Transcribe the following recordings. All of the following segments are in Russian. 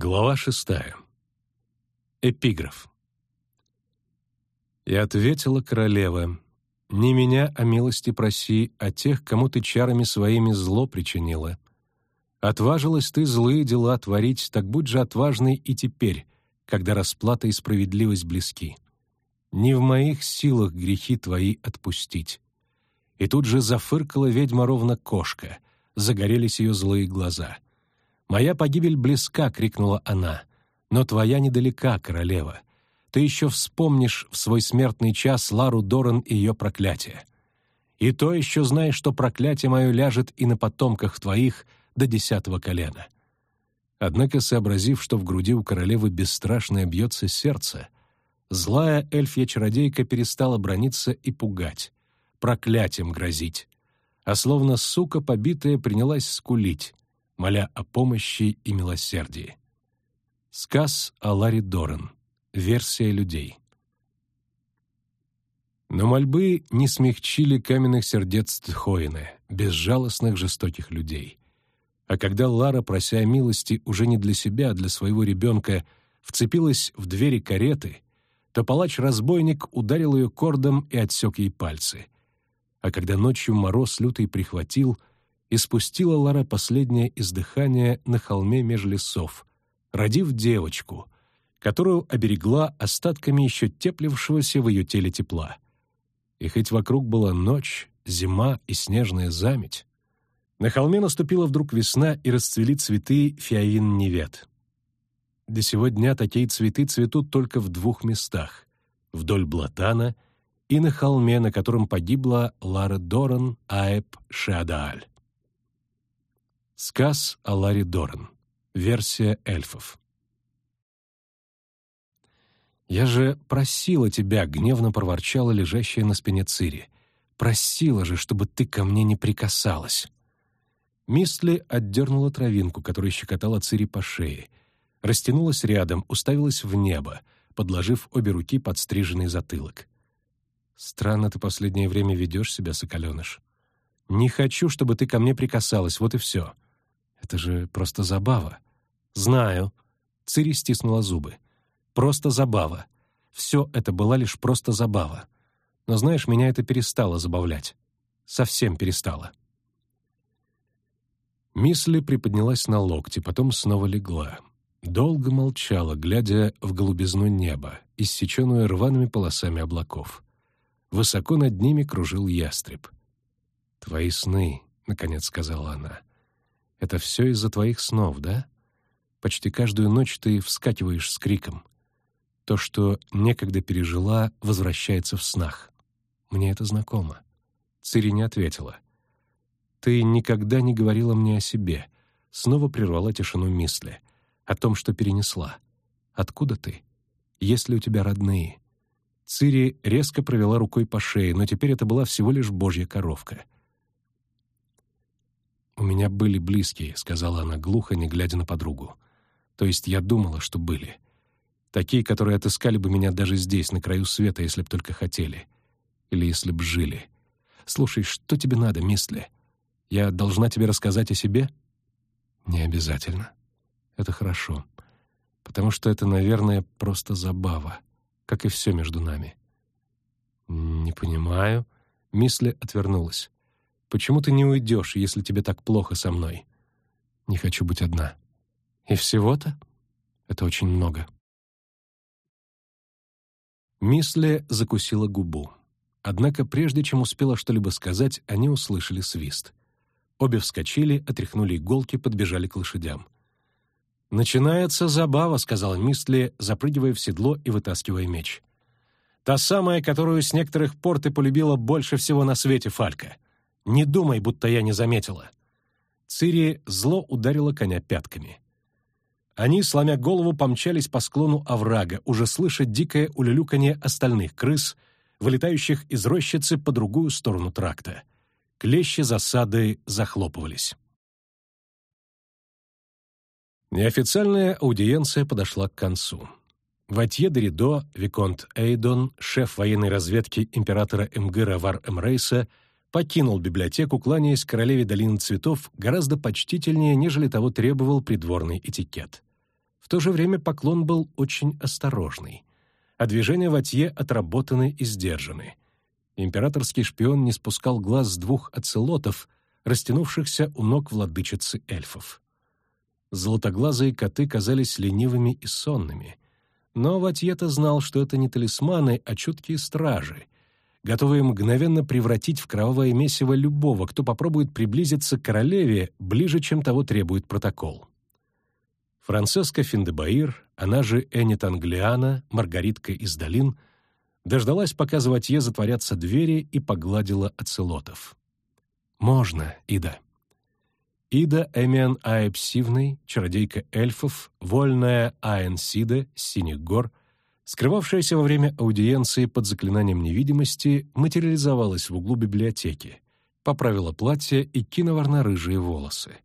Глава шестая. Эпиграф. И ответила королева, «Не меня о милости проси, а тех, кому ты чарами своими зло причинила. Отважилась ты злые дела творить, так будь же отважной и теперь, когда расплата и справедливость близки. Не в моих силах грехи твои отпустить». И тут же зафыркала ведьма ровно кошка, загорелись ее злые глаза — «Моя погибель близка!» — крикнула она. «Но твоя недалека, королева. Ты еще вспомнишь в свой смертный час Лару Доран и ее проклятие. И то еще знаешь, что проклятие мое ляжет и на потомках твоих до десятого колена». Однако, сообразив, что в груди у королевы бесстрашное бьется сердце, злая эльфья-чародейка перестала брониться и пугать, проклятием грозить, а словно сука побитая принялась скулить, моля о помощи и милосердии. Сказ о Ларри Доран. Версия людей. Но мольбы не смягчили каменных сердец Тхоина, безжалостных жестоких людей. А когда Лара, прося милости уже не для себя, а для своего ребенка, вцепилась в двери кареты, то палач-разбойник ударил ее кордом и отсек ей пальцы. А когда ночью мороз лютый прихватил, и спустила Лара последнее издыхание на холме меж лесов, родив девочку, которую оберегла остатками еще теплившегося в ее теле тепла. И хоть вокруг была ночь, зима и снежная заметь, на холме наступила вдруг весна и расцвели цветы фиаин-невет. До сего дня такие цветы цветут только в двух местах — вдоль Блатана и на холме, на котором погибла Лара Доран Аэб Шадааль. Сказ о Ларе Доран. Версия эльфов. «Я же просила тебя», — гневно проворчала лежащая на спине Цири. «Просила же, чтобы ты ко мне не прикасалась». Мистли отдернула травинку, которая щекотала Цири по шее, растянулась рядом, уставилась в небо, подложив обе руки под стриженный затылок. «Странно ты последнее время ведешь себя, соколеныш. Не хочу, чтобы ты ко мне прикасалась, вот и все». Это же просто забава. Знаю. Цири стиснула зубы. Просто забава. Все это была лишь просто забава. Но знаешь, меня это перестало забавлять. Совсем перестало. Мисли приподнялась на локти, потом снова легла. Долго молчала, глядя в голубизну неба, иссеченную рваными полосами облаков. Высоко над ними кружил ястреб. «Твои сны», — наконец сказала она. Это все из-за твоих снов, да? Почти каждую ночь ты вскакиваешь с криком. То, что некогда пережила, возвращается в снах. Мне это знакомо. Цири не ответила. Ты никогда не говорила мне о себе. Снова прервала тишину мысли. О том, что перенесла. Откуда ты? Есть ли у тебя родные? Цири резко провела рукой по шее, но теперь это была всего лишь божья коровка — «У меня были близкие», — сказала она глухо, не глядя на подругу. «То есть я думала, что были. Такие, которые отыскали бы меня даже здесь, на краю света, если б только хотели. Или если б жили. Слушай, что тебе надо, Мистли? Я должна тебе рассказать о себе?» «Не обязательно. Это хорошо. Потому что это, наверное, просто забава, как и все между нами». «Не понимаю». Мисли отвернулась. Почему ты не уйдешь, если тебе так плохо со мной? Не хочу быть одна. И всего-то? Это очень много. Мисле закусила губу. Однако прежде чем успела что-либо сказать, они услышали свист. Обе вскочили, отряхнули иголки, подбежали к лошадям. «Начинается забава», — сказала Мистли, запрыгивая в седло и вытаскивая меч. «Та самая, которую с некоторых пор ты полюбила больше всего на свете, Фалька. Не думай, будто я не заметила». Цири зло ударила коня пятками. Они, сломя голову, помчались по склону оврага, уже слыша дикое улюлюканье остальных крыс, вылетающих из рощицы по другую сторону тракта. Клещи засады захлопывались. Неофициальная аудиенция подошла к концу. Ватье Деридо, Виконт Эйдон, шеф военной разведки императора Эмгыра Вар Эмрейса, покинул библиотеку, кланяясь королеве долины цветов гораздо почтительнее, нежели того требовал придворный этикет. В то же время поклон был очень осторожный, а движения Ватье отработаны и сдержаны. Императорский шпион не спускал глаз с двух оцелотов, растянувшихся у ног владычицы эльфов. Золотоглазые коты казались ленивыми и сонными. Но Ватьета знал, что это не талисманы, а чуткие стражи, готовые мгновенно превратить в кровавое месиво любого, кто попробует приблизиться к королеве ближе, чем того требует протокол. Францеска Финдебаир, она же Энит Англиана, Маргаритка из долин, дождалась, пока за Ватье затворятся двери, и погладила оцелотов. «Можно, Ида». Ида Эмиан Аэпсивный, чародейка эльфов, вольная Аэнсида Синих гор, скрывавшаяся во время аудиенции под заклинанием невидимости, материализовалась в углу библиотеки, поправила платье и кинула рыжие волосы.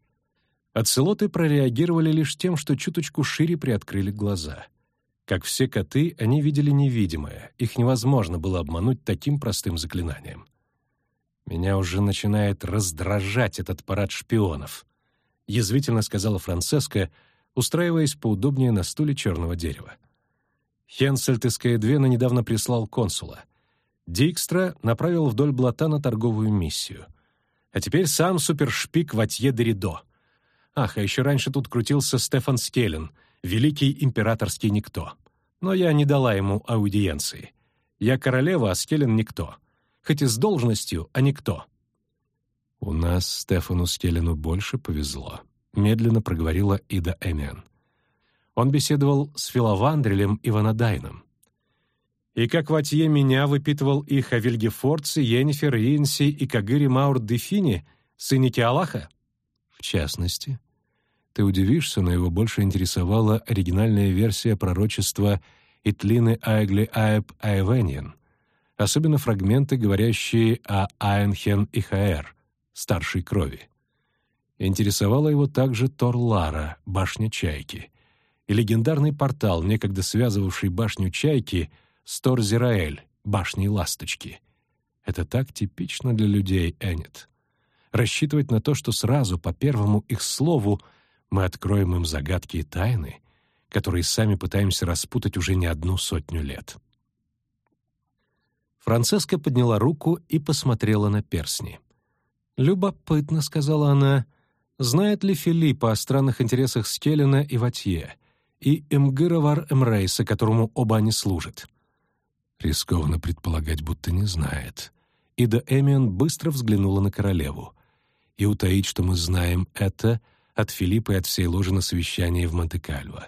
Оцелоты прореагировали лишь тем, что чуточку шире приоткрыли глаза. Как все коты, они видели невидимое, их невозможно было обмануть таким простым заклинанием. «Меня уже начинает раздражать этот парад шпионов», — язвительно сказала Францеска, устраиваясь поудобнее на стуле черного дерева. Хенсельт из Каэдвена недавно прислал консула. Дикстра направил вдоль Блатана торговую миссию. А теперь сам супершпик Ватье Деридо. Ах, а еще раньше тут крутился Стефан Скеллен, великий императорский никто. Но я не дала ему аудиенции. Я королева, а Скеллен никто хоть и с должностью, а никто. «У нас Стефану Скеллену больше повезло», — медленно проговорила Ида Эмиан. Он беседовал с Филовандрелем и Ванадайном. И как Ватье меня выпитывал их о Вильгефорце, Йеннифер, Инси и Кагыре Маур-Дефине, сыне Киалаха? В частности. Ты удивишься, но его больше интересовала оригинальная версия пророчества Итлины Айгли Аэб Айвеньен, особенно фрагменты, говорящие о Айнхен и Хаэр, старшей крови. Интересовала его также Торлара, башня Чайки, и легендарный портал, некогда связывавший башню Чайки с Торзираэль, башней Ласточки. Это так типично для людей, Эннет. Рассчитывать на то, что сразу, по первому их слову, мы откроем им загадки и тайны, которые сами пытаемся распутать уже не одну сотню лет. Францеска подняла руку и посмотрела на персни. «Любопытно», — сказала она, — «знает ли Филиппа о странных интересах Скеллина и Ватье, и Эмгыровар Эмрейса, которому оба они служат?» Рискованно предполагать, будто не знает. Ида Эмион быстро взглянула на королеву. И утаить, что мы знаем это, от Филиппа и от всей ложи на совещании в Монте-Кальво.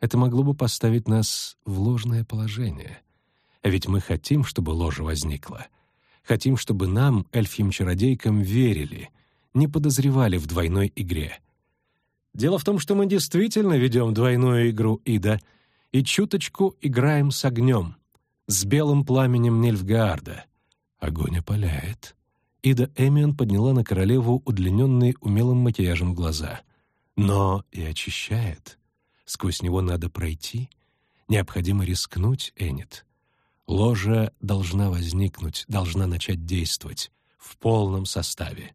Это могло бы поставить нас в ложное положение — а ведь мы хотим, чтобы ложа возникла. Хотим, чтобы нам, эльфьим-чародейкам, верили, не подозревали в двойной игре. Дело в том, что мы действительно ведем двойную игру, Ида, и чуточку играем с огнем, с белым пламенем Нильфгаарда. Огонь опаляет. Ида Эмион подняла на королеву удлиненные умелым макияжем глаза. Но и очищает. Сквозь него надо пройти. Необходимо рискнуть, Энит. Ложа должна возникнуть, должна начать действовать в полном составе.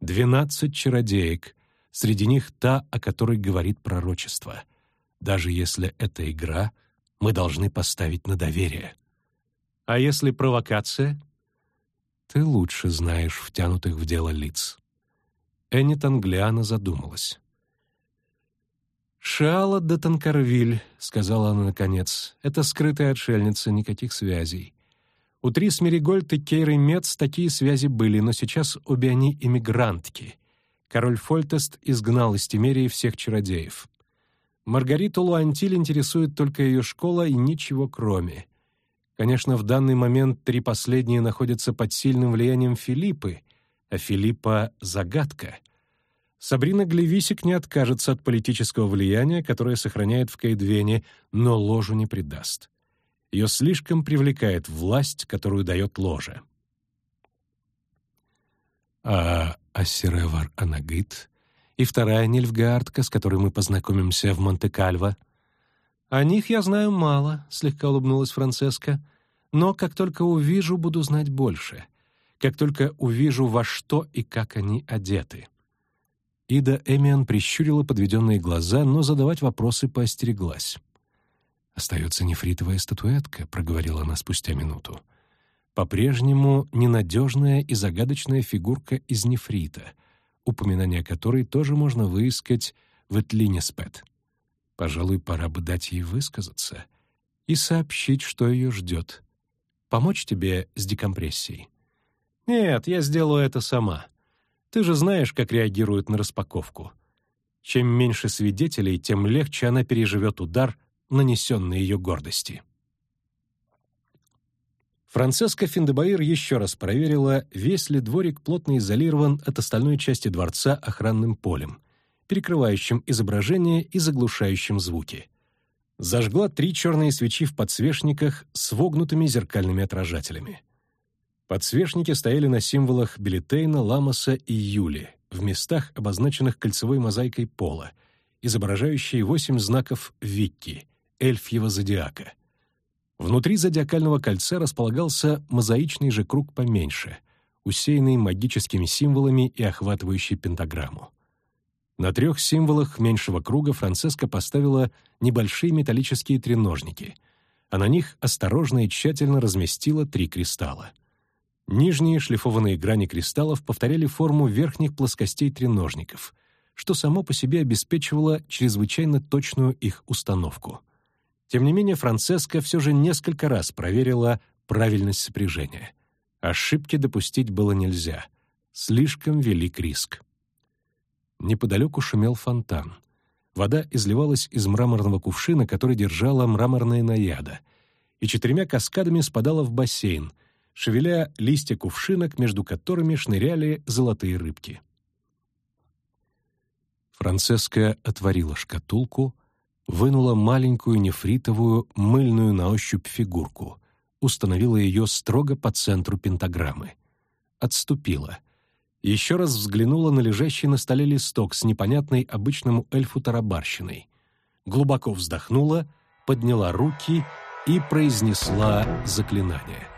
Двенадцать чародеек, среди них та, о которой говорит пророчество. Даже если это игра, мы должны поставить на доверие. А если провокация? Ты лучше знаешь втянутых в дело лиц. Эннет Англиана задумалась. «Шиала де Танкарвиль», — сказала она наконец, — «это скрытая отшельница, никаких связей. У Трис Меригольд и Кейры Мец такие связи были, но сейчас обе они иммигрантки. Король Фольтест изгнал из Тимерии всех чародеев. Маргариту Луантиль интересует только ее школа и ничего кроме. Конечно, в данный момент три последние находятся под сильным влиянием Филиппы, а Филиппа — загадка — Сабрина Глевисик не откажется от политического влияния, которое сохраняет в Кейдвене, но ложу не предаст. Ее слишком привлекает власть, которую дает ложа. А Ассиревар Анагит и вторая Нильфгаардка, с которой мы познакомимся в Монте-Кальво. «О них я знаю мало», — слегка улыбнулась Францеска. «Но как только увижу, буду знать больше. Как только увижу, во что и как они одеты». Ида Эмиан прищурила подведенные глаза, но задавать вопросы поостереглась. «Остается нефритовая статуэтка», — проговорила она спустя минуту. «По-прежнему ненадежная и загадочная фигурка из нефрита, упоминание которой тоже можно выискать в Этлинеспет. Пожалуй, пора бы дать ей высказаться и сообщить, что ее ждет. Помочь тебе с декомпрессией?» «Нет, я сделаю это сама. Ты же знаешь, как реагируют на распаковку. Чем меньше свидетелей, тем легче она переживет удар, нанесенный ее гордости». Францеска Финдебаир еще раз проверила, весь ли дворик плотно изолирован от остальной части дворца охранным полем, перекрывающим изображение и заглушающим звуки. Зажгла три черные свечи в подсвечниках с вогнутыми зеркальными отражателями. Подсвечники стояли на символах Билетейна, Ламоса и Юли, в местах, обозначенных кольцевой мозаикой пола, изображающей восемь знаков Викки, эльфьего зодиака. Внутри зодиакального кольца располагался мозаичный же круг поменьше, усеянный магическими символами и охватывающий пентаграмму. На трех символах меньшего круга Францеска поставила небольшие металлические треножники, а на них осторожно и тщательно разместила три кристалла. Нижние шлифованные грани кристаллов повторяли форму верхних плоскостей треножников, что само по себе обеспечивало чрезвычайно точную их установку — тем не менее, Францеска все же несколько раз проверила правильность сопряжения. Ошибки допустить было нельзя. Слишком велик риск. Неподалеку шумел фонтан. Вода изливалась из мраморного кувшина, который держала мраморная наяда, и четырьмя каскадами спадала в бассейн, шевеля листья кувшинок, между которыми шныряли золотые рыбки. Францеска отворила шкатулку, вынула маленькую нефритовую, мыльную на ощупь фигурку, установила ее строго по центру пентаграммы. Отступила. Еще раз взглянула на лежащий на столе листок с непонятной обычному эльфу тарабарщиной. Глубоко вздохнула, подняла руки и произнесла заклинание.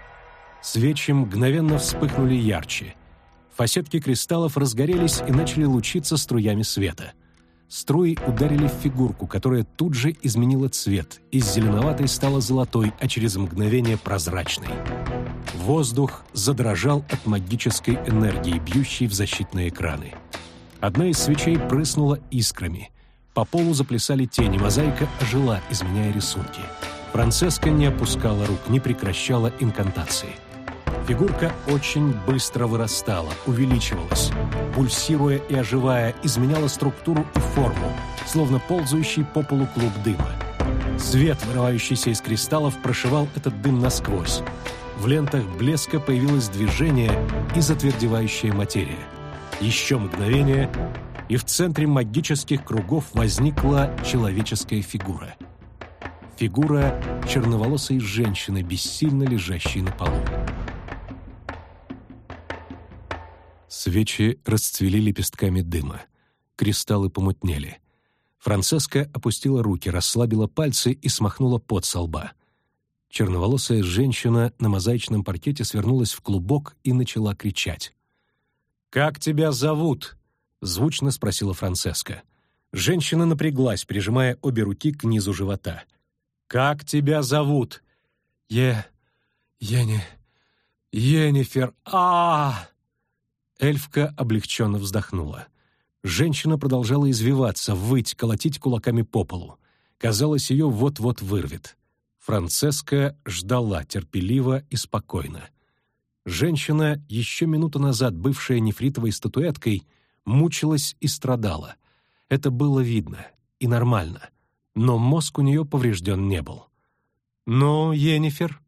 Свечи мгновенно вспыхнули ярче. Фасетки кристаллов разгорелись и начали лучиться струями света — Струи ударили в фигурку, которая тут же изменила цвет. Из зеленоватой стала золотой, а через мгновение прозрачной. Воздух задрожал от магической энергии, бьющей в защитные экраны. Одна из свечей прыснула искрами. По полу заплясали тени, мозаика ожила, изменяя рисунки. Францеска не опускала рук, не прекращала инкантации. Фигурка очень быстро вырастала, увеличивалась. Пульсируя и оживая, изменяла структуру и форму, словно ползающий по полу клуб дыма. Свет, вырывающийся из кристаллов, прошивал этот дым насквозь. В лентах блеска появилось движение и затвердевающая материя. Еще мгновение, и в центре магических кругов возникла человеческая фигура. Фигура черноволосой женщины, бессильно лежащей на полу. Свечи расцвели лепестками дыма. Кристаллы помутнели. Францеска опустила руки, расслабила пальцы и смахнула пот со лба. Черноволосая женщина на мозаичном паркете свернулась в клубок и начала кричать. «Как тебя зовут?» — звучно спросила Францеска. Женщина напряглась, прижимая обе руки к низу живота. «Как тебя зовут?» «Е... Ени... Енифер... а, -а, -а Эльфка облегченно вздохнула. Женщина продолжала извиваться, выть, колотить кулаками по полу. Казалось, ее вот-вот вырвет. Францеска ждала терпеливо и спокойно. Женщина, еще минуту назад бывшая нефритовой статуэткой, мучилась и страдала. Это было видно и нормально, но мозг у нее поврежден не был. «Ну, Енифер?»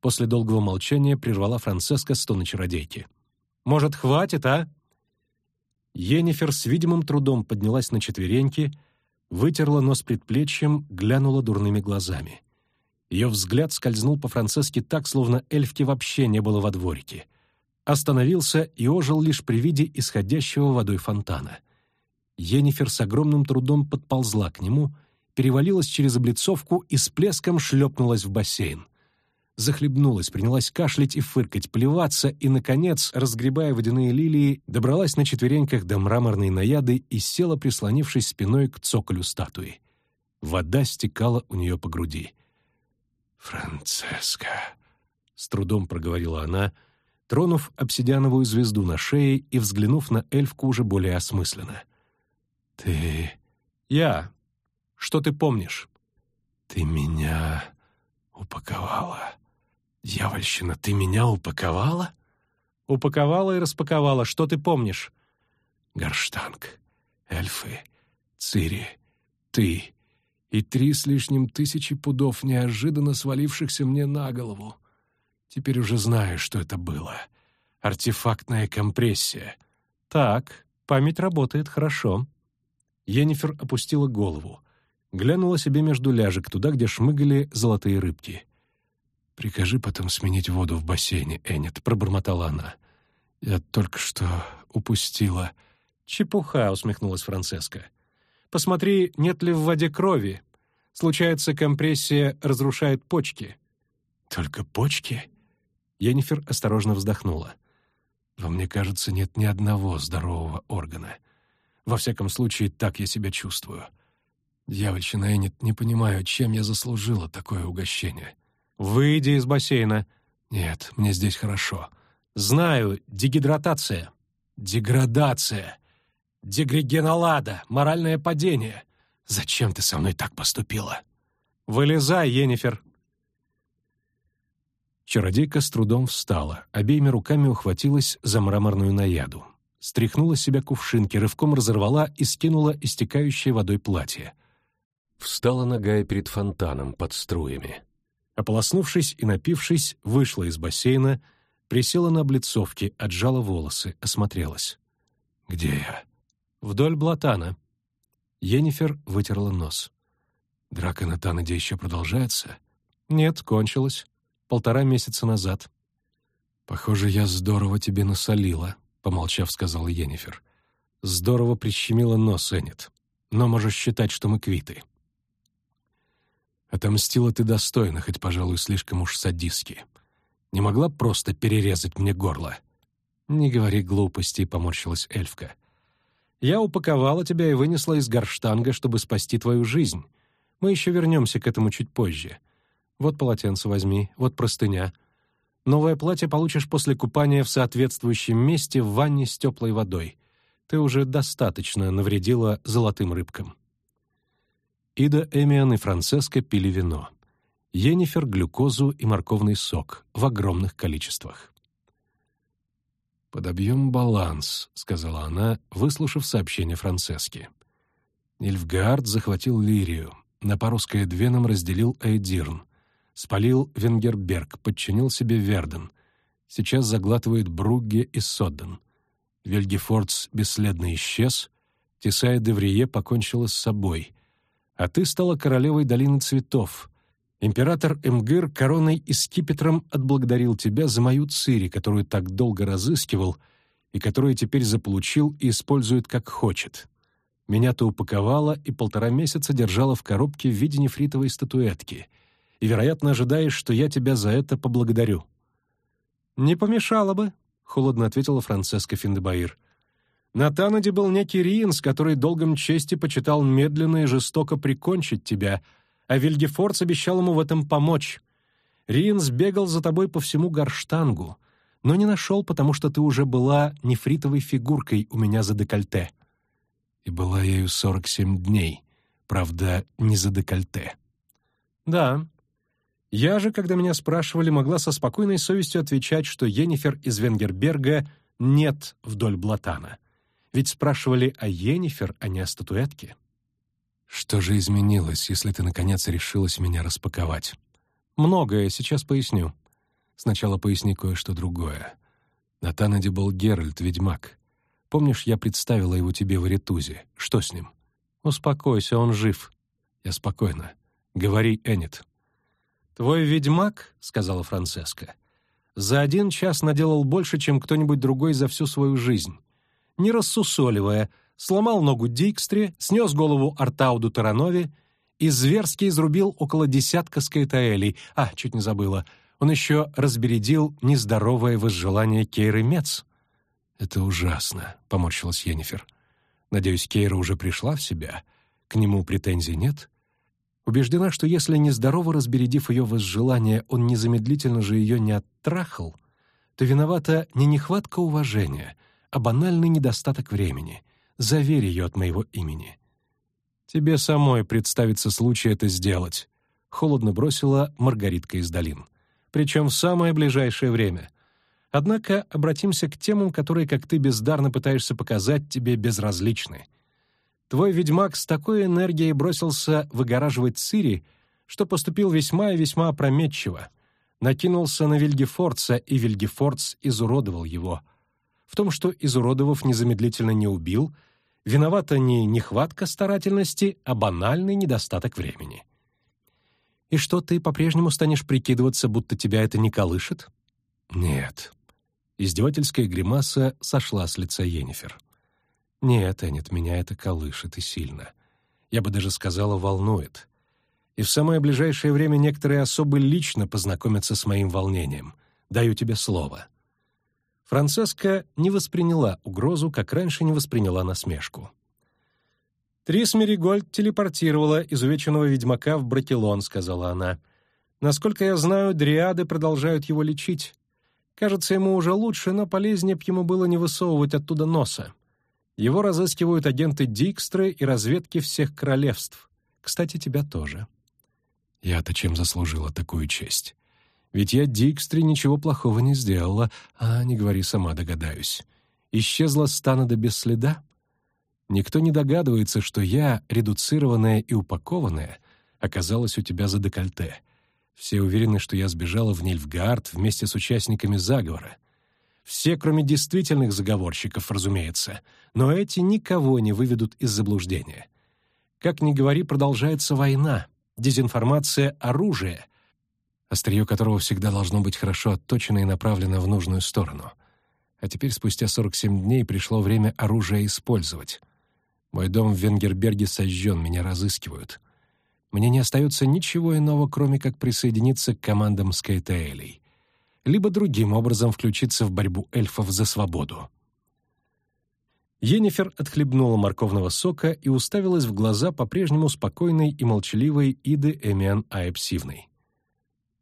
После долгого молчания прервала Францеска стона чародейки. Может, хватит, а?» Енифер с видимым трудом поднялась на четвереньки, вытерла нос предплечьем, глянула дурными глазами. Ее взгляд скользнул по Францеске так, словно эльфки вообще не было во дворике. Остановился и ожил лишь при виде исходящего водой фонтана. Енифер с огромным трудом подползла к нему, перевалилась через облицовку и с плеском шлепнулась в бассейн. Захлебнулась, принялась кашлять и фыркать, плеваться и, наконец, разгребая водяные лилии, добралась на четвереньках до мраморной наяды и села, прислонившись спиной к цоколю статуи. Вода стекала у нее по груди. «Францеска», — с трудом проговорила она, тронув обсидиановую звезду на шее и взглянув на эльфку уже более осмысленно. «Ты...» «Я. Что ты помнишь?» «Ты меня упаковала. Дьявольщина, ты меня упаковала?» «Упаковала и распаковала. Что ты помнишь?» «Горштанг, эльфы, Цири, ты и три с лишним тысячи пудов, неожиданно свалившихся мне на голову. Теперь уже знаю, что это было. Артефактная компрессия. Так, память работает хорошо». Енифер опустила голову. Глянула себе между ляжек, туда, где шмыгали золотые рыбки. «Прикажи потом сменить воду в бассейне, Эннет», — пробормотала она. «Я только что упустила». «Чепуха», — усмехнулась Францеска. «Посмотри, нет ли в воде крови. Случается, компрессия разрушает почки». «Только почки?» Енифер осторожно вздохнула. «Во мне, кажется, нет ни одного здорового органа. Во всяком случае, так я себя чувствую. Дьявольщина Эннет, не понимаю, чем я заслужила такое угощение. Выйди из бассейна. Нет, мне здесь хорошо. Знаю, дегидратация. Деградация. Дегрегенолада, моральное падение. Зачем ты со мной так поступила? Вылезай, Енифер. Чародейка с трудом встала, обеими руками ухватилась за мраморную наяду. Стряхнула с себя кувшинки, рывком разорвала и скинула истекающее водой платье. Встала ногая перед фонтаном под струями. Ополоснувшись и напившись, вышла из бассейна, присела на облицовке, отжала волосы, осмотрелась. «Где я?» «Вдоль Блатана». Енифер вытерла нос. «Драка на Танаде еще продолжается?» «Нет, кончилась. Полтора месяца назад». «Похоже, я здорово тебе насолила», — помолчав, сказала Енифер. «Здорово прищемила нос, Эннет. Но можешь считать, что мы квиты». Отомстила ты достойно, хоть, пожалуй, слишком уж садистски. Не могла просто перерезать мне горло. «Не говори глупостей», — поморщилась эльфка. «Я упаковала тебя и вынесла из горштанга, чтобы спасти твою жизнь. Мы еще вернемся к этому чуть позже. Вот полотенце возьми, вот простыня. Новое платье получишь после купания в соответствующем месте в ванне с теплой водой. Ты уже достаточно навредила золотым рыбкам». Ида, Эмиан и Францеска пили вино. Енифер — глюкозу и морковный сок в огромных количествах. «Подобьем баланс», — сказала она, выслушав сообщение Францески. Нильфгаард захватил Лирию, на пару с Каэдвеном разделил Эйдирн, спалил Венгерберг, подчинил себе Верден, сейчас заглатывает Бругге и Содден. Вельгефордс бесследно исчез, Тесая Деврие покончила с собой, а ты стала королевой долины цветов. Император Эмгыр короной и скипетром отблагодарил тебя за мою цири, которую так долго разыскивал и которую теперь заполучил и использует как хочет. Меня ты упаковала и полтора месяца держала в коробке в виде нефритовой статуэтки, и, вероятно, ожидаешь, что я тебя за это поблагодарю». «Не помешало бы», — холодно ответила Францеска Финдебаир. На Танаде был некий Риенс, который долгом чести почитал медленно и жестоко прикончить тебя, а Вильгефордс обещал ему в этом помочь. Риенс бегал за тобой по всему горштангу, но не нашел, потому что ты уже была нефритовой фигуркой у меня за декольте. И была ею сорок семь дней, правда, не за декольте. Да. Я же, когда меня спрашивали, могла со спокойной совестью отвечать, что Енифер из Венгерберга нет вдоль Блатана — ведь спрашивали о Йеннифер, а не о статуэтке. Что же изменилось, если ты, наконец, решилась меня распаковать? Многое, сейчас поясню. Сначала поясни кое-что другое. На Танаде был Геральт, ведьмак. Помнишь, я представила его тебе в Аритузе? Что с ним? Успокойся, он жив. Я спокойна. Говори, Эннет. «Твой ведьмак, — сказала Францеска, — за один час наделал больше, чем кто-нибудь другой за всю свою жизнь не рассусоливая, сломал ногу Дикстре, снес голову Артауду Таранове и зверски изрубил около десятка скайтаэлей. А, чуть не забыла. Он еще разбередил нездоровое возжелание Кейры Мец. «Это ужасно», — поморщилась Йеннифер. «Надеюсь, Кейра уже пришла в себя. К нему претензий нет?» Убеждена, что если нездорово разбередив ее возжелание, он незамедлительно же ее не оттрахал, то виновата не нехватка уважения, а банальный недостаток времени. Заверь ее от моего имени. «Тебе самой представится случай это сделать», — холодно бросила Маргаритка из долин. «Причем в самое ближайшее время. Однако обратимся к темам, которые, как ты бездарно пытаешься показать, тебе безразличны. Твой ведьмак с такой энергией бросился выгораживать Цири, что поступил весьма и весьма опрометчиво. Накинулся на Вильгефорца, и Вильгефорц изуродовал его. В том, что изуродовав незамедлительно не убил, виновата не нехватка старательности, а банальный недостаток времени. И что, ты по-прежнему станешь прикидываться, будто тебя это не колышет? Нет. Издевательская гримаса сошла с лица Йеннифер. Нет, Эннет, меня это колышет и сильно. Я бы даже сказала, волнует. И в самое ближайшее время некоторые особы лично познакомятся с моим волнением. Даю тебе слово». Францеска не восприняла угрозу, как раньше не восприняла насмешку. «Трис Меригольд телепортировала изувеченного ведьмака в Бракелон», — сказала она. «Насколько я знаю, дриады продолжают его лечить. Кажется, ему уже лучше, но полезнее б ему было не высовывать оттуда носа. Его разыскивают агенты Дикстры и разведки всех королевств. Кстати, тебя тоже. Я-то чем заслужила такую честь? Ведь я Дикстре ничего плохого не сделала, а не говори сама, догадаюсь. Исчезла с Танада без следа? Никто не догадывается, что я, редуцированная и упакованная, оказалась у тебя за декольте. Все уверены, что я сбежала в Нильфгард вместе с участниками заговора. Все, кроме действительных заговорщиков, разумеется, но эти никого не выведут из заблуждения. Как ни говори, продолжается война, дезинформация — оружие, острие которого всегда должно быть хорошо отточено и направлено в нужную сторону. А теперь, спустя 47 дней, пришло время оружие использовать. Мой дом в Венгерберге сожжен, меня разыскивают. Мне не остается ничего иного, кроме как присоединиться к командам Скайтаэлей либо другим образом включиться в борьбу эльфов за свободу. Енифер отхлебнула морковного сока и уставилась в глаза по-прежнему спокойной и молчаливой Иды Эмиан Аэпсивной.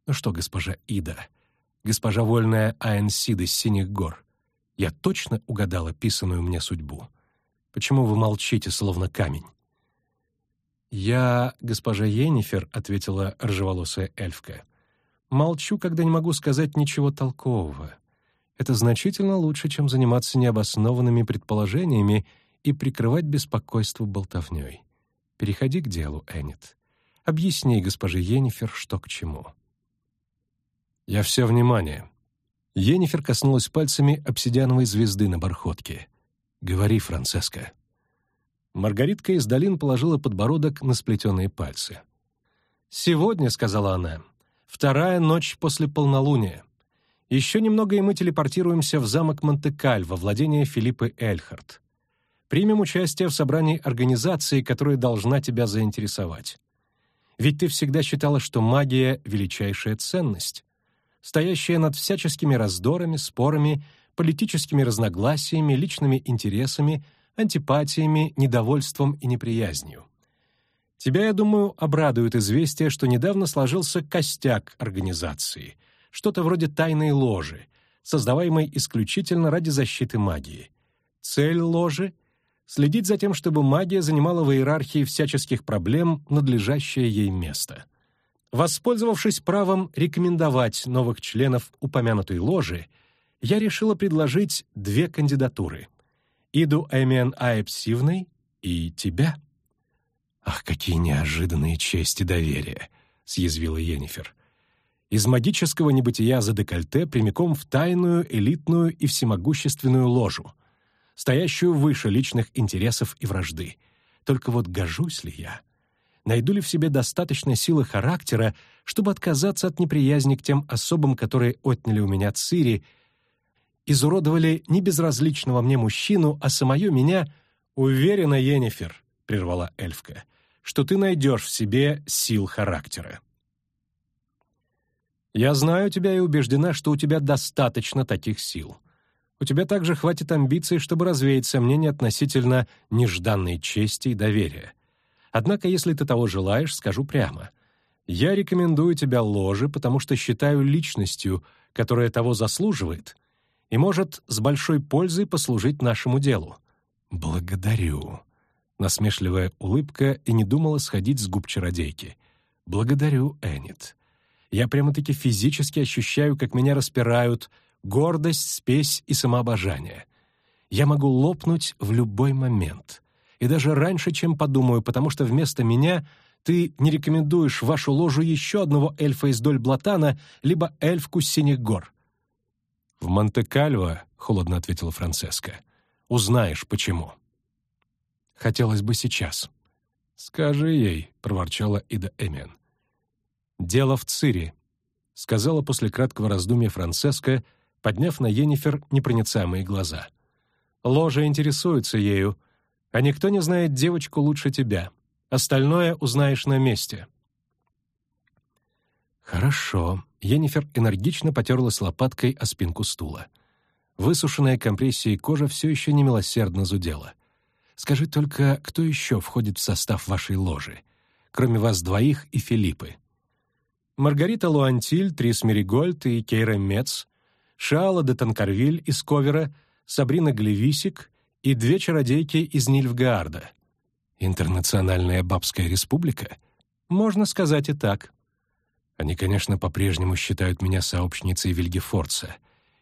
«Ну что, госпожа Ида, госпожа вольная Аэнсид из Синих гор, я точно угадала писанную мне судьбу. Почему вы молчите, словно камень?» «Я, госпожа Енифер», — ответила ржеволосая эльфка, — Молчу, когда не могу сказать ничего толкового. Это значительно лучше, чем заниматься необоснованными предположениями и прикрывать беспокойство болтовней. Переходи к делу, Эннет. Объясни госпоже Йеннифер, что к чему. Я все внимание. Йеннифер коснулась пальцами обсидиановой звезды на бархотке. «Говори, Францеска». Маргаритка из долин положила подбородок на сплетенные пальцы. «Сегодня», — сказала она, Вторая ночь после полнолуния. Еще немного, и мы телепортируемся в замок Монте-Каль во владение Филиппы Эльхард. Примем участие в собрании организации, которая должна тебя заинтересовать. Ведь ты всегда считала, что магия — величайшая ценность, стоящая над всяческими раздорами, спорами, политическими разногласиями, личными интересами, антипатиями, недовольством и неприязнью. Тебя, я думаю, обрадует известие, что недавно сложился костяк организации, что-то вроде тайной ложи, создаваемой исключительно ради защиты магии. Цель ложи — следить за тем, чтобы магия занимала в иерархии всяческих проблем надлежащее ей место. Воспользовавшись правом рекомендовать новых членов упомянутой ложи, я решила предложить две кандидатуры — Иду Эмиан Аэпсивной и тебя. «Ах, какие неожиданные чести доверия!» — съязвила Йеннифер. «Из магического небытия за декольте прямиком в тайную, элитную и всемогущественную ложу, стоящую выше личных интересов и вражды. Только вот гожусь ли я? Найду ли в себе достаточно силы характера, чтобы отказаться от неприязни к тем особам, которые отняли у меня Цири, изуродовали не безразличного мне мужчину, а самое меня, уверена, Йеннифер», — прервала эльфка, — что ты найдешь в себе сил характера. Я знаю тебя и убеждена, что у тебя достаточно таких сил. У тебя также хватит амбиций, чтобы развеять сомнения относительно нежданной чести и доверия. Однако, если ты того желаешь, скажу прямо. Я рекомендую тебя ложе, потому что считаю личностью, которая того заслуживает, и может с большой пользой послужить нашему делу. Благодарю. Насмешливая улыбка и не думала сходить с губ чародейки. Благодарю, Эннет. Я прямо-таки физически ощущаю, как меня распирают гордость, спесь и самообожание. Я могу лопнуть в любой момент. И даже раньше, чем подумаю, потому что вместо меня ты не рекомендуешь вашу ложу еще одного эльфа из Дольблатана, либо эльфку с Синих гор. «В Монте-Кальво», — холодно ответила Францеска, — «узнаешь, почему». «Хотелось бы сейчас». «Скажи ей», — проворчала Ида Эмиан. «Дело в Цири», — сказала после краткого раздумья Францеска, подняв на Йеннифер непроницаемые глаза. «Ложа интересуется ею, а никто не знает девочку лучше тебя. Остальное узнаешь на месте». «Хорошо». Йеннифер энергично потерлась лопаткой о спинку стула. Высушенная компрессией кожа все еще немилосердно зудела. «Скажи только, кто еще входит в состав вашей ложи, кроме вас двоих и Филиппы?» Маргарита Луантиль, Трис Меригольд и Кейра Мец, Шаала де Танкарвиль из Ковера, Сабрина Глевисик и две чародейки из Нильфгаарда. Интернациональная бабская республика? Можно сказать и так. Они, конечно, по-прежнему считают меня сообщницей Вильгефорца,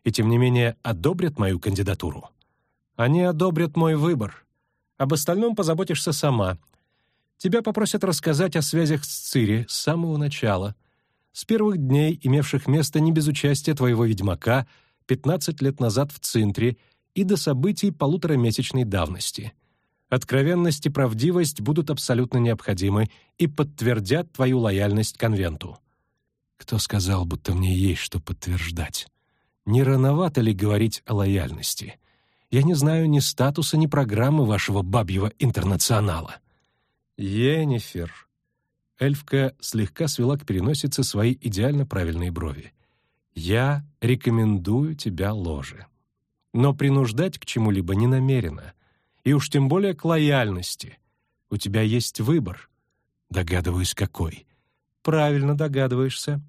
и тем не менее одобрят мою кандидатуру. Они одобрят мой выбор. Об остальном позаботишься сама. Тебя попросят рассказать о связях с Цири с самого начала, с первых дней, имевших место не без участия твоего ведьмака 15 лет назад в Цинтре и до событий полуторамесячной давности — Откровенность и правдивость будут абсолютно необходимы и подтвердят твою лояльность конвенту. Кто сказал, будто мне есть что подтверждать? Не рановато ли говорить о лояльности? Я не знаю ни статуса, ни программы вашего бабьего интернационала. Енифер. Эльфка слегка свела к переносице свои идеально правильные брови. Я рекомендую тебя ложе. Но принуждать к чему-либо не намерена — и уж тем более к лояльности. У тебя есть выбор. Догадываюсь, какой. Правильно догадываешься.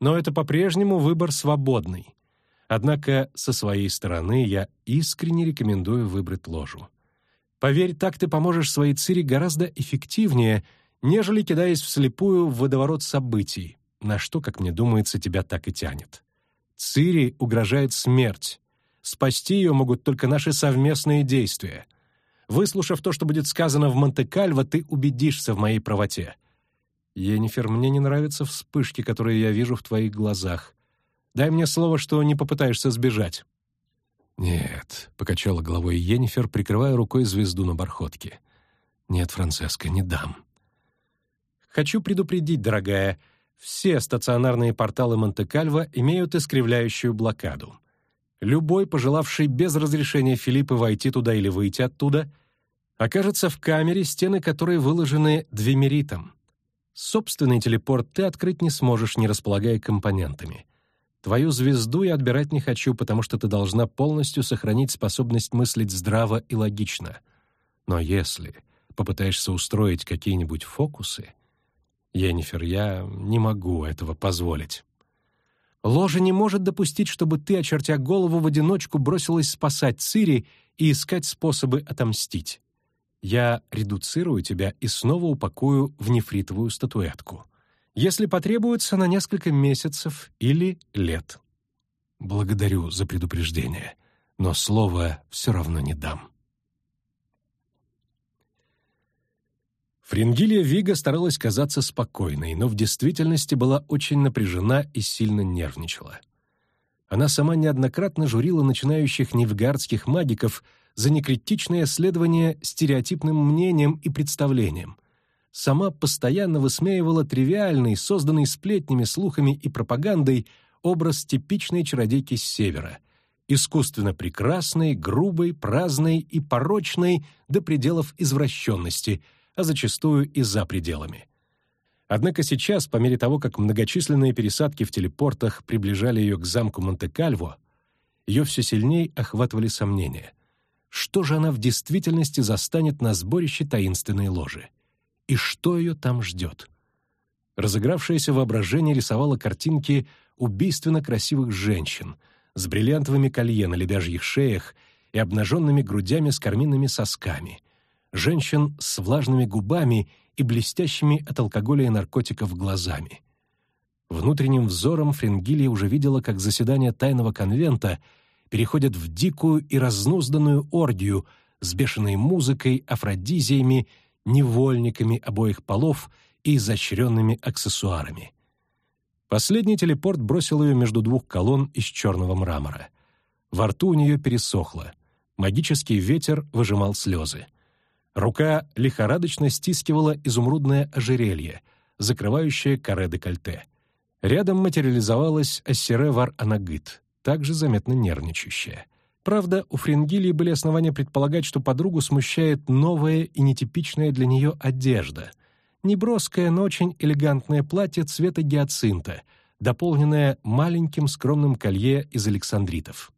Но это по-прежнему выбор свободный. Однако со своей стороны я искренне рекомендую выбрать ложу. Поверь, так ты поможешь своей Цири гораздо эффективнее, нежели кидаясь вслепую в водоворот событий, на что, как мне думается, тебя так и тянет. Цири угрожает смерть. Спасти ее могут только наши совместные действия — Выслушав то, что будет сказано в Монте-Кальво, ты убедишься в моей правоте. Енифер, мне не нравятся вспышки, которые я вижу в твоих глазах. Дай мне слово, что не попытаешься сбежать». «Нет», — покачала головой Енифер, прикрывая рукой звезду на бархотке. «Нет, Францеска, не дам». «Хочу предупредить, дорогая, все стационарные порталы Монте-Кальво имеют искривляющую блокаду. Любой, пожелавший без разрешения Филиппа войти туда или выйти оттуда, окажется в камере, стены которой выложены двемеритом. Собственный телепорт ты открыть не сможешь, не располагая компонентами. Твою звезду я отбирать не хочу, потому что ты должна полностью сохранить способность мыслить здраво и логично. Но если попытаешься устроить какие-нибудь фокусы... Енифер, я не могу этого позволить. Ложа не может допустить, чтобы ты, очертя голову в одиночку, бросилась спасать Цири и искать способы отомстить. Я редуцирую тебя и снова упакую в нефритовую статуэтку. Если потребуется, на несколько месяцев или лет. Благодарю за предупреждение, но слова все равно не дам. Фрингилия Вига старалась казаться спокойной, но в действительности была очень напряжена и сильно нервничала. Она сама неоднократно журила начинающих невгардских магиков за некритичное следование стереотипным мнением и представлениям. Сама постоянно высмеивала тривиальный, созданный сплетнями, слухами и пропагандой образ типичной чародейки с севера — искусственно прекрасной, грубой, праздной и порочной до пределов извращенности — а зачастую и за пределами. Однако сейчас, по мере того, как многочисленные пересадки в телепортах приближали ее к замку Монте-Кальво, ее все сильнее охватывали сомнения. Что же она в действительности застанет на сборище таинственной ложи? И что ее там ждет? Разыгравшееся воображение рисовало картинки убийственно красивых женщин с бриллиантовыми колье на лебяжьих шеях и обнаженными грудями с карминными сосками, женщин с влажными губами и блестящими от алкоголя и наркотиков глазами. Внутренним взором Фрингилия уже видела, как заседания тайного конвента переходят в дикую и разнузданную оргию с бешеной музыкой, афродизиями, невольниками обоих полов и изощренными аксессуарами. Последний телепорт бросил ее между двух колонн из черного мрамора. Во рту у нее пересохло. Магический ветер выжимал слезы. Рука лихорадочно стискивала изумрудное ожерелье, закрывающее каре декольте. Рядом материализовалась Ассере Вар Анагыт, также заметно нервничающая. Правда, у Фрингилии были основания предполагать, что подругу смущает новая и нетипичная для нее одежда. Неброское, но очень элегантное платье цвета гиацинта, дополненное маленьким скромным колье из александритов.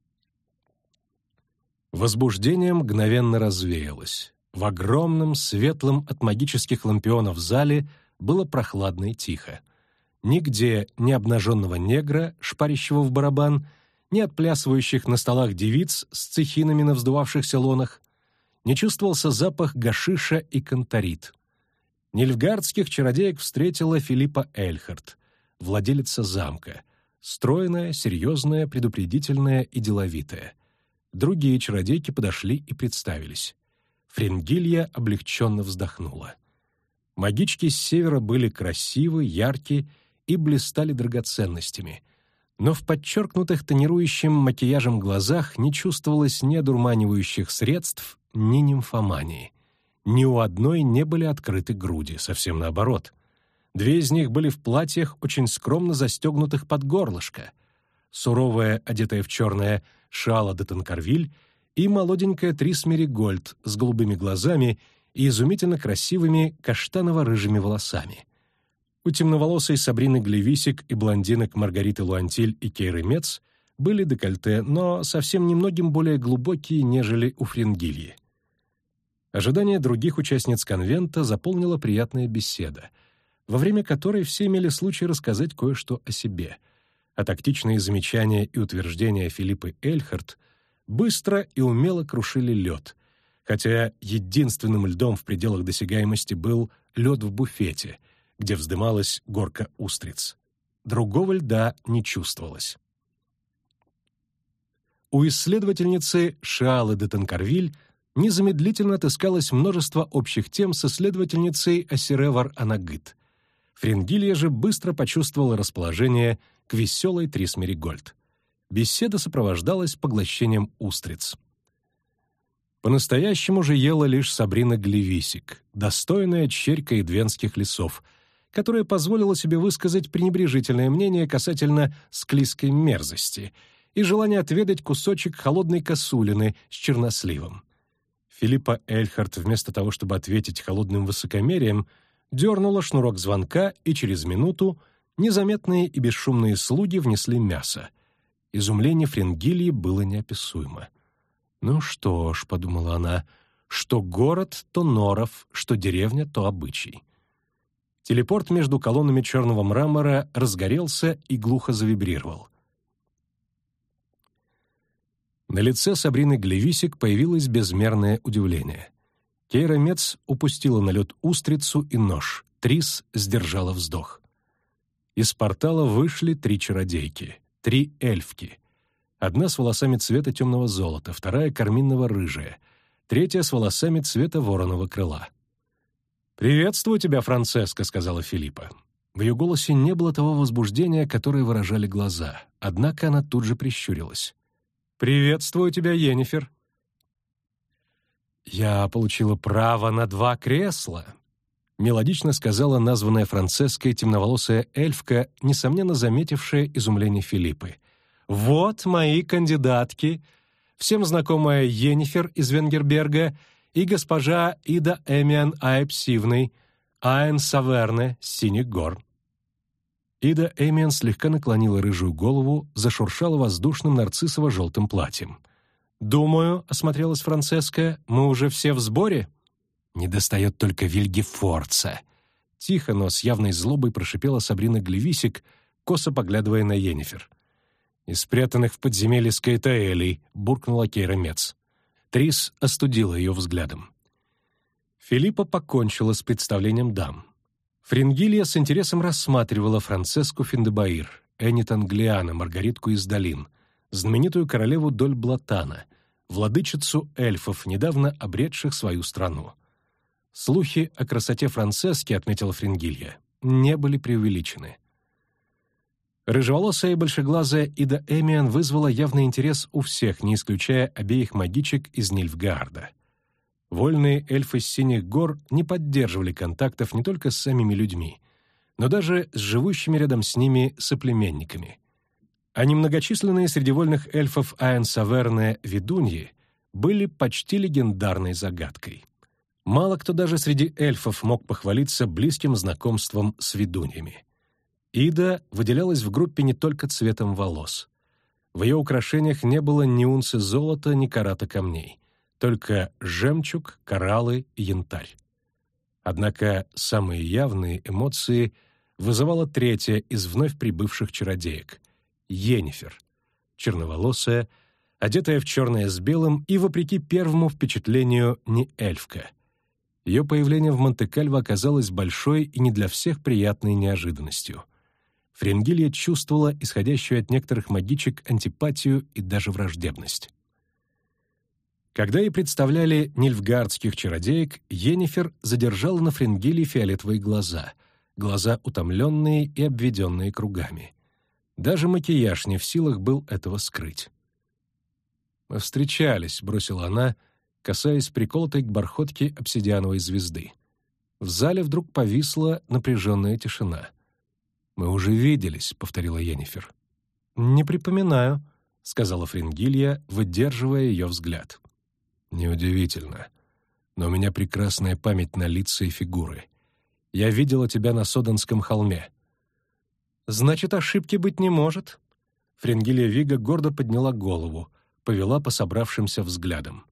Возбуждение мгновенно развеялось. В огромном, светлом от магических лампионов зале было прохладно и тихо. Нигде ни обнаженного негра, шпарящего в барабан, ни отплясывающих на столах девиц с цехинами на вздувавшихся лонах, не чувствовался запах гашиша и конторит. Нильфгардских чародеек встретила Филиппа Эльхард, владелица замка, стройная, серьезная, предупредительная и деловитая. Другие чародейки подошли и представились. Фрингилья облегченно вздохнула. Магички с севера были красивы, яркие и блистали драгоценностями. Но в подчеркнутых тонирующим макияжем глазах не чувствовалось ни одурманивающих средств, ни нимфомании. Ни у одной не были открыты груди, совсем наоборот. Две из них были в платьях, очень скромно застегнутых под горлышко. Суровая, одетая в черное, Шала де Танкарвиль и молоденькая Трис Меригольд с голубыми глазами и изумительно красивыми каштаново-рыжими волосами. У темноволосой Сабрины Глевисик и блондинок Маргариты Луантиль и Кейры Мец были декольте, но совсем немногим более глубокие, нежели у Фрингильи. Ожидание других участниц конвента заполнила приятная беседа, во время которой все имели случай рассказать кое-что о себе, а тактичные замечания и утверждения Филиппы Эльхарт быстро и умело крушили лед, хотя единственным льдом в пределах досягаемости был лед в буфете, где вздымалась горка устриц. Другого льда не чувствовалось. У исследовательницы Шиалы де Танкарвиль незамедлительно отыскалось множество общих тем с исследовательницей Асиревар Анагыт. Фрингилья же быстро почувствовала расположение к веселой Трисмери Гольд беседа сопровождалась поглощением устриц. По-настоящему же ела лишь Сабрина Глевисик, достойная черька идвенских лесов, которая позволила себе высказать пренебрежительное мнение касательно склизкой мерзости и желание отведать кусочек холодной косулины с черносливом. Филиппа Эльхарт, вместо того, чтобы ответить холодным высокомерием, дернула шнурок звонка, и через минуту незаметные и бесшумные слуги внесли мясо. Изумление Фрингильи было неописуемо. «Ну что ж», — подумала она, — «что город, то норов, что деревня, то обычай». Телепорт между колоннами черного мрамора разгорелся и глухо завибрировал. На лице Сабрины Глевисик появилось безмерное удивление. Кейра Мец упустила на лед устрицу и нож. Трис сдержала вздох. Из портала вышли три чародейки три эльфки. Одна с волосами цвета темного золота, вторая — карминного-рыжая, третья с волосами цвета вороного крыла. «Приветствую тебя, Францеска», — сказала Филиппа. В ее голосе не было того возбуждения, которое выражали глаза, однако она тут же прищурилась. «Приветствую тебя, Енифер». «Я получила право на два кресла», мелодично сказала названная Францеской темноволосая эльфка, несомненно заметившая изумление Филиппы. «Вот мои кандидатки, всем знакомая Енифер из Венгерберга и госпожа Ида Эмиан Айпсивной, Айн Саверне синих гор». Ида Эмиан слегка наклонила рыжую голову, зашуршала воздушным нарциссово-желтым платьем. «Думаю», — осмотрелась Францеска, — «мы уже все в сборе?» «Не достает только Вильгефорца». Тихо, но с явной злобой прошипела Сабрина Глевисик, косо поглядывая на Йеннифер. «Из спрятанных в подземелье Скайтаэлей», — буркнула Кейра Мец. Трис остудила ее взглядом. Филиппа покончила с представлением дам. Фрингилия с интересом рассматривала Францеску Финдебаир, Энит Англиана, Маргаритку из долин, знаменитую королеву Дольблатана, владычицу эльфов, недавно обретших свою страну. Слухи о красоте Францески, отметила Фрингилья, не были преувеличены. Рыжеволосая и большеглазая Ида Эмиан вызвала явный интерес у всех, не исключая обеих магичек из Нильфгаарда. Вольные эльфы с Синих гор не поддерживали контактов не только с самими людьми, но даже с живущими рядом с ними соплеменниками. А немногочисленные среди вольных эльфов Айн Саверне ведуньи были почти легендарной загадкой. Мало кто даже среди эльфов мог похвалиться близким знакомством с ведуньями. Ида выделялась в группе не только цветом волос. В ее украшениях не было ни унции золота, ни карата камней — только жемчуг, кораллы и янтарь. Однако самые явные эмоции вызывала третья из вновь прибывших чародеек — Йеннифер, черноволосая, одетая в черное с белым и, вопреки первому впечатлению, не эльфка. Ее появление в Монте-Кальво оказалось большой и не для всех приятной неожиданностью. Френгилья чувствовала исходящую от некоторых магичек антипатию и даже враждебность. Когда ей представляли нильфгардских чародеек, Йеннифер задержала на Фрингиле фиолетовые глаза, глаза утомленные и обведенные кругами. Даже макияж не в силах был этого скрыть. «Мы встречались», — бросила она, касаясь приколотой к бархотке обсидиановой звезды. В зале вдруг повисла напряженная тишина. «Мы уже виделись», — повторила Йеннифер. «Не припоминаю», — сказала Фрингилья, выдерживая ее взгляд. Неудивительно. Но у меня прекрасная память на лица и фигуры. Я видела тебя на Соданском холме. Значит, ошибки быть не может. Фрингилия Вига гордо подняла голову, повела по собравшимся взглядам.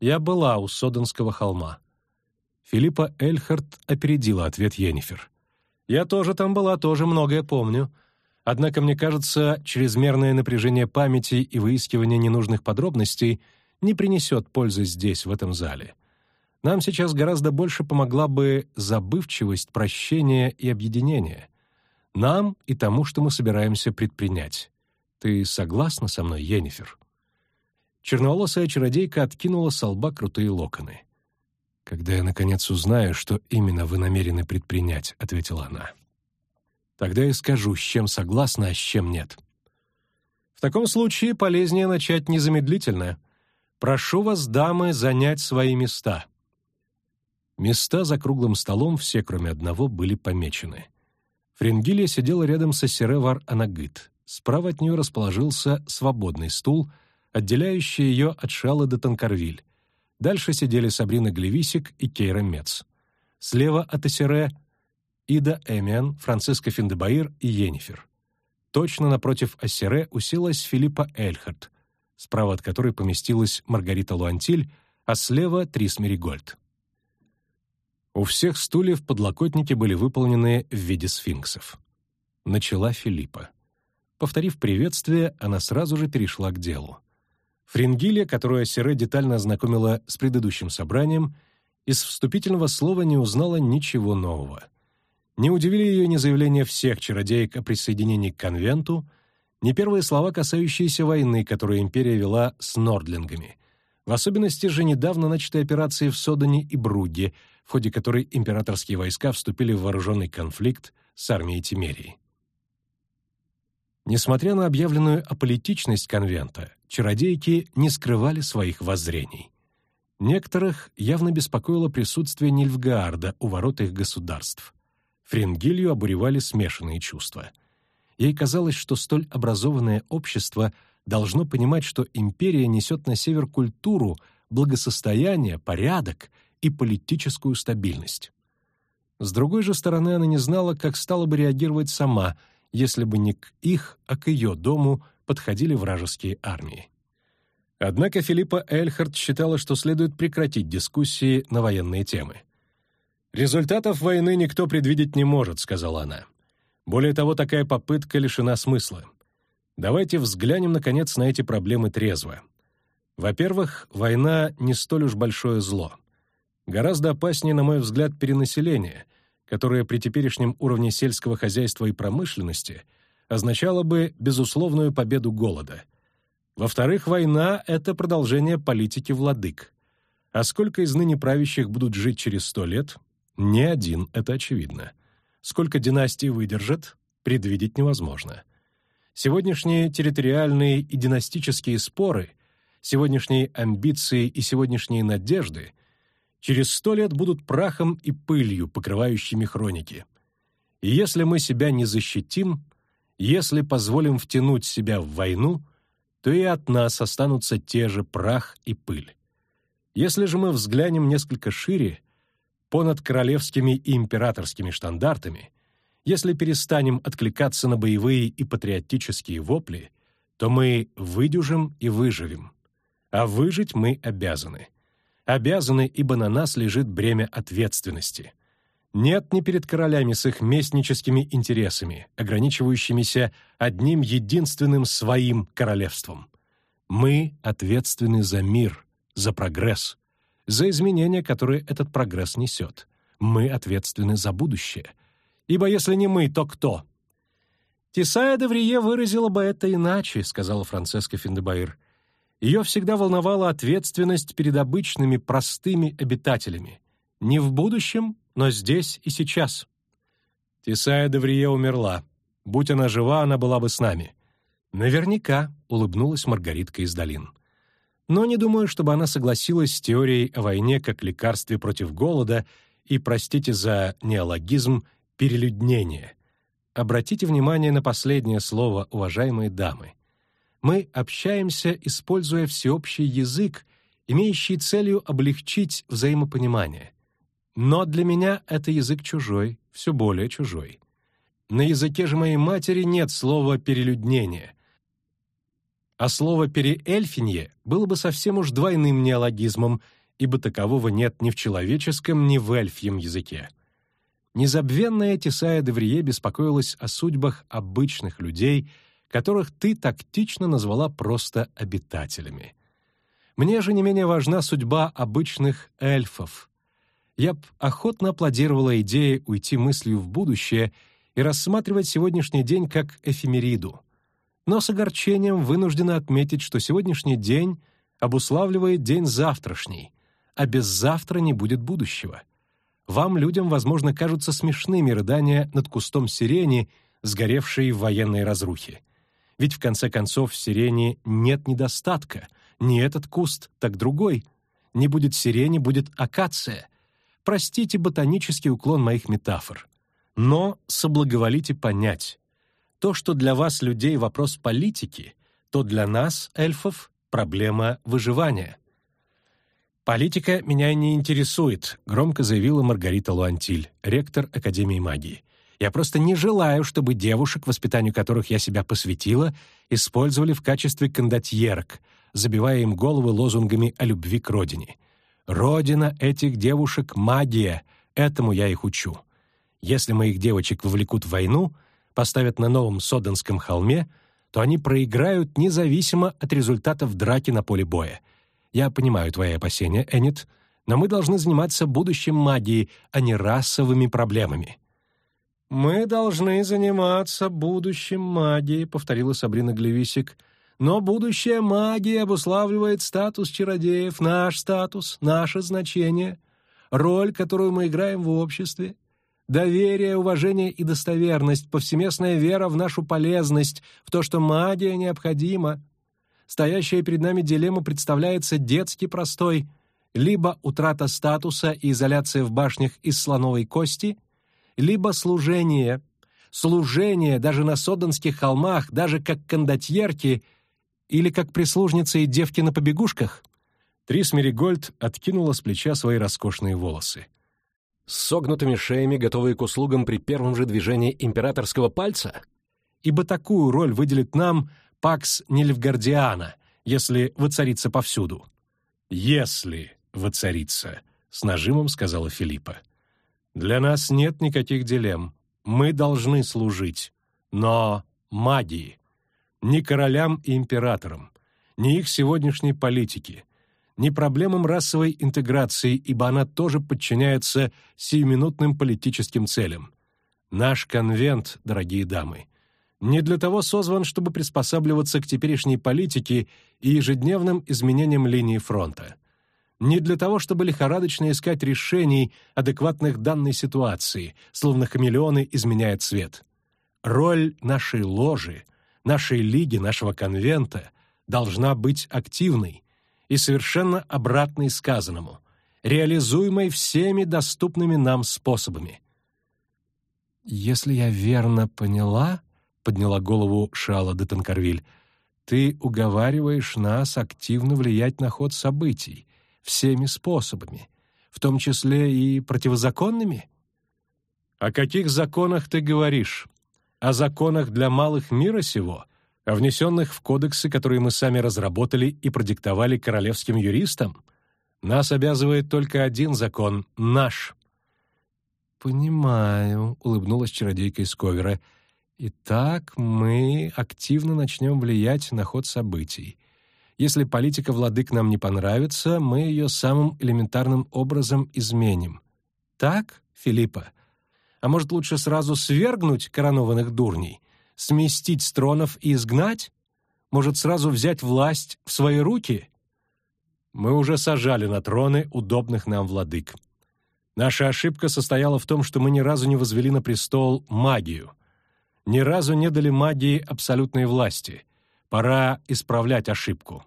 Я была у Соданского холма. Филиппа Эльхард опередила ответ Йеннифер. «Я тоже там была, тоже многое помню. Однако, мне кажется, чрезмерное напряжение памяти и выискивание ненужных подробностей — не принесет пользы здесь, в этом зале. Нам сейчас гораздо больше помогла бы забывчивость, прощение и объединение. Нам и тому, что мы собираемся предпринять. Ты согласна со мной, Йеннифер?» Черноволосая чародейка откинула с лба крутые локоны. «Когда я, наконец, узнаю, что именно вы намерены предпринять», — ответила она. «Тогда я скажу, с чем согласна, а с чем нет». «В таком случае полезнее начать незамедлительно», Прошу вас, дамы, занять свои места». Места за круглым столом, все кроме одного, были помечены. Фрингилия сидела рядом со Серевар Анагыт. Справа от нее расположился свободный стул, отделяющий ее от Шалы до Танкарвиль. Дальше сидели Сабрина Глевисик и Кейра Мец. Слева от Эсере — Ида Эмиан, Франциска Финдебаир и Йеннифер. Точно напротив Ассере уселась Филиппа Эльхард, справа от которой поместилась Маргарита Луантиль, а слева — Трис Меригольд. У всех стульев подлокотники были выполнены в виде сфинксов. Начала Филиппа. Повторив приветствие, она сразу же перешла к делу. Фрингилия, которую Сере детально ознакомила с предыдущим собранием, из вступительного слова не узнала ничего нового. Не удивили ее ни заявления всех чародеек о присоединении к конвенту, не первые слова, касающиеся войны, которую империя вела с нордлингами, в особенности же недавно начатой операции в Содане и Бруге, в ходе которой императорские войска вступили в вооруженный конфликт с армией Тимерии. Несмотря на объявленную аполитичность конвента, чародейки не скрывали своих воззрений. Некоторых явно беспокоило присутствие Нильфгаарда у ворот их государств. Фрингилью обуревали смешанные чувства — Ей казалось, что столь образованное общество должно понимать, что империя несет на север культуру, благосостояние, порядок и политическую стабильность. С другой же стороны, она не знала, как стала бы реагировать сама, если бы не к их, а к ее дому подходили вражеские армии. Однако Филиппа Эльхард считала, что следует прекратить дискуссии на военные темы. «Результатов войны никто предвидеть не может», — сказала она. «Более того, такая попытка лишена смысла. Давайте взглянем, наконец, на эти проблемы трезво. Во-первых, война не столь уж большое зло. Гораздо опаснее, на мой взгляд, перенаселение, которое при теперешнем уровне сельского хозяйства и промышленности означало бы безусловную победу голода. Во-вторых, война — это продолжение политики владык. А сколько из ныне правящих будут жить через сто лет? Ни один, это очевидно. Сколько династий выдержат, предвидеть невозможно. Сегодняшние территориальные и династические споры — сегодняшние амбиции и сегодняшние надежды через сто лет будут прахом и пылью, покрывающими хроники. И если мы себя не защитим, если позволим втянуть себя в войну, то и от нас останутся те же прах и пыль. Если же мы взглянем несколько шире, понад королевскими и императорскими штандартами, если перестанем откликаться на боевые и патриотические вопли, то мы выдюжим и выживем а выжить мы обязаны. Обязаны, ибо на нас лежит бремя ответственности. Нет ни перед королями с их местническими интересами, ограничивающимися одним единственным своим королевством. Мы ответственны за мир, за прогресс, за изменения, которые этот прогресс несет. Мы ответственны за будущее. Ибо если не мы, то кто? «Тесая де Врие выразила бы это иначе», — сказала Францеска Финдебаир. Ее всегда волновала ответственность перед обычными, простыми обитателями. Не в будущем, но здесь и сейчас. Тесая Деврие умерла. Будь она жива, она была бы с нами. Наверняка, улыбнулась Маргаритка из долин. Но не думаю, чтобы она согласилась с теорией о войне как лекарстве против голода и, простите за неологизм, перелюднение. Обратите внимание на последнее слово, уважаемые дамы мы общаемся, используя всеобщий язык, имеющий целью облегчить взаимопонимание. Но для меня это язык чужой, все более чужой. На языке же моей матери нет слова «перелюднение», а слово «переэльфинье» было бы совсем уж двойным неологизмом, ибо такового нет ни в человеческом, ни в эльфьем языке. Незабвенная Тесая Деврие беспокоилась о судьбах обычных людей — которых ты тактично назвала просто обитателями. Мне же не менее важна судьба обычных эльфов. Я б охотно аплодировала идее уйти мыслью в будущее и рассматривать сегодняшний день как эфемериду. Но с огорчением вынуждена отметить, что сегодняшний день обуславливает день завтрашний, а без завтра не будет будущего. Вам, людям, возможно, кажутся смешными рыдания над кустом сирени, сгоревшей в военной разрухе. Ведь в конце концов в сирени нет недостатка. Не этот куст, так другой. Не будет сирени, будет акация. Простите ботанический уклон моих метафор. Но соблаговолите понять. То, что для вас, людей, вопрос политики, то для нас, эльфов, проблема выживания. «Политика меня не интересует», — громко заявила Маргарита Луантиль, ректор Академии магии. Я просто не желаю, чтобы девушек, воспитанию которых я себя посвятила, использовали в качестве кондотьерок, забивая им головы лозунгами о любви к родине. Родина этих девушек — магия, этому я их учу. Если моих девочек вовлекут в войну, поставят на новом Соденском холме, то они проиграют независимо от результатов драки на поле боя. Я понимаю твои опасения, Эннет, но мы должны заниматься будущим магией, а не расовыми проблемами. «Мы должны заниматься будущим магией», — повторила Сабрина Глевисик. «Но будущая магия обуславливает статус чародеев, наш статус, наше значение, роль, которую мы играем в обществе, доверие, уважение и достоверность, повсеместная вера в нашу полезность, в то, что магия необходима. Стоящая перед нами дилемма представляется детски простой — либо утрата статуса и изоляция в башнях из слоновой кости — либо служение. Служение даже на Содонских холмах, даже как кондотьерки или как прислужницы и девки на побегушках. Трис Меригольд откинула с плеча свои роскошные волосы. с согнутыми шеями, готовые к услугам при первом же движении императорского пальца? Ибо такую роль выделит нам Пакс Нильфгардиана, если воцарится повсюду. «Если воцарится», — с нажимом сказала Филиппа. «Для нас нет никаких дилемм. Мы должны служить. Но магии. Не королям и императорам, не их сегодняшней политике, не проблемам расовой интеграции, ибо она тоже подчиняется сиюминутным политическим целям. Наш конвент, дорогие дамы, не для того созван, чтобы приспосабливаться к теперешней политике и ежедневным изменениям линии фронта. Не для того, чтобы лихорадочно искать решений, адекватных данной ситуации, словно хамелеоны изменяют цвет. Роль нашей ложи, нашей лиги, нашего конвента должна быть активной и совершенно обратной сказанному, реализуемой всеми доступными нам способами. «Если я верно поняла», — подняла голову Шала де Танкарвиль, «ты уговариваешь нас активно влиять на ход событий, всеми способами, в том числе и противозаконными?» «О каких законах ты говоришь?» о законах для малых мира сего, о внесенных в кодексы, которые мы сами разработали и продиктовали королевским юристам? Нас обязывает только один закон — наш». «Понимаю», — улыбнулась чародейка из Ковера. «Итак, мы активно начнем влиять на ход событий. Если политика владык нам не понравится, мы ее самым элементарным образом изменим. Так, Филиппа?» А может, лучше сразу свергнуть коронованных дурней? Сместить с тронов и изгнать? Может, сразу взять власть в свои руки? Мы уже сажали на троны удобных нам владык. Наша ошибка состояла в том, что мы ни разу не возвели на престол магию. Ни разу не дали магии абсолютной власти. Пора исправлять ошибку.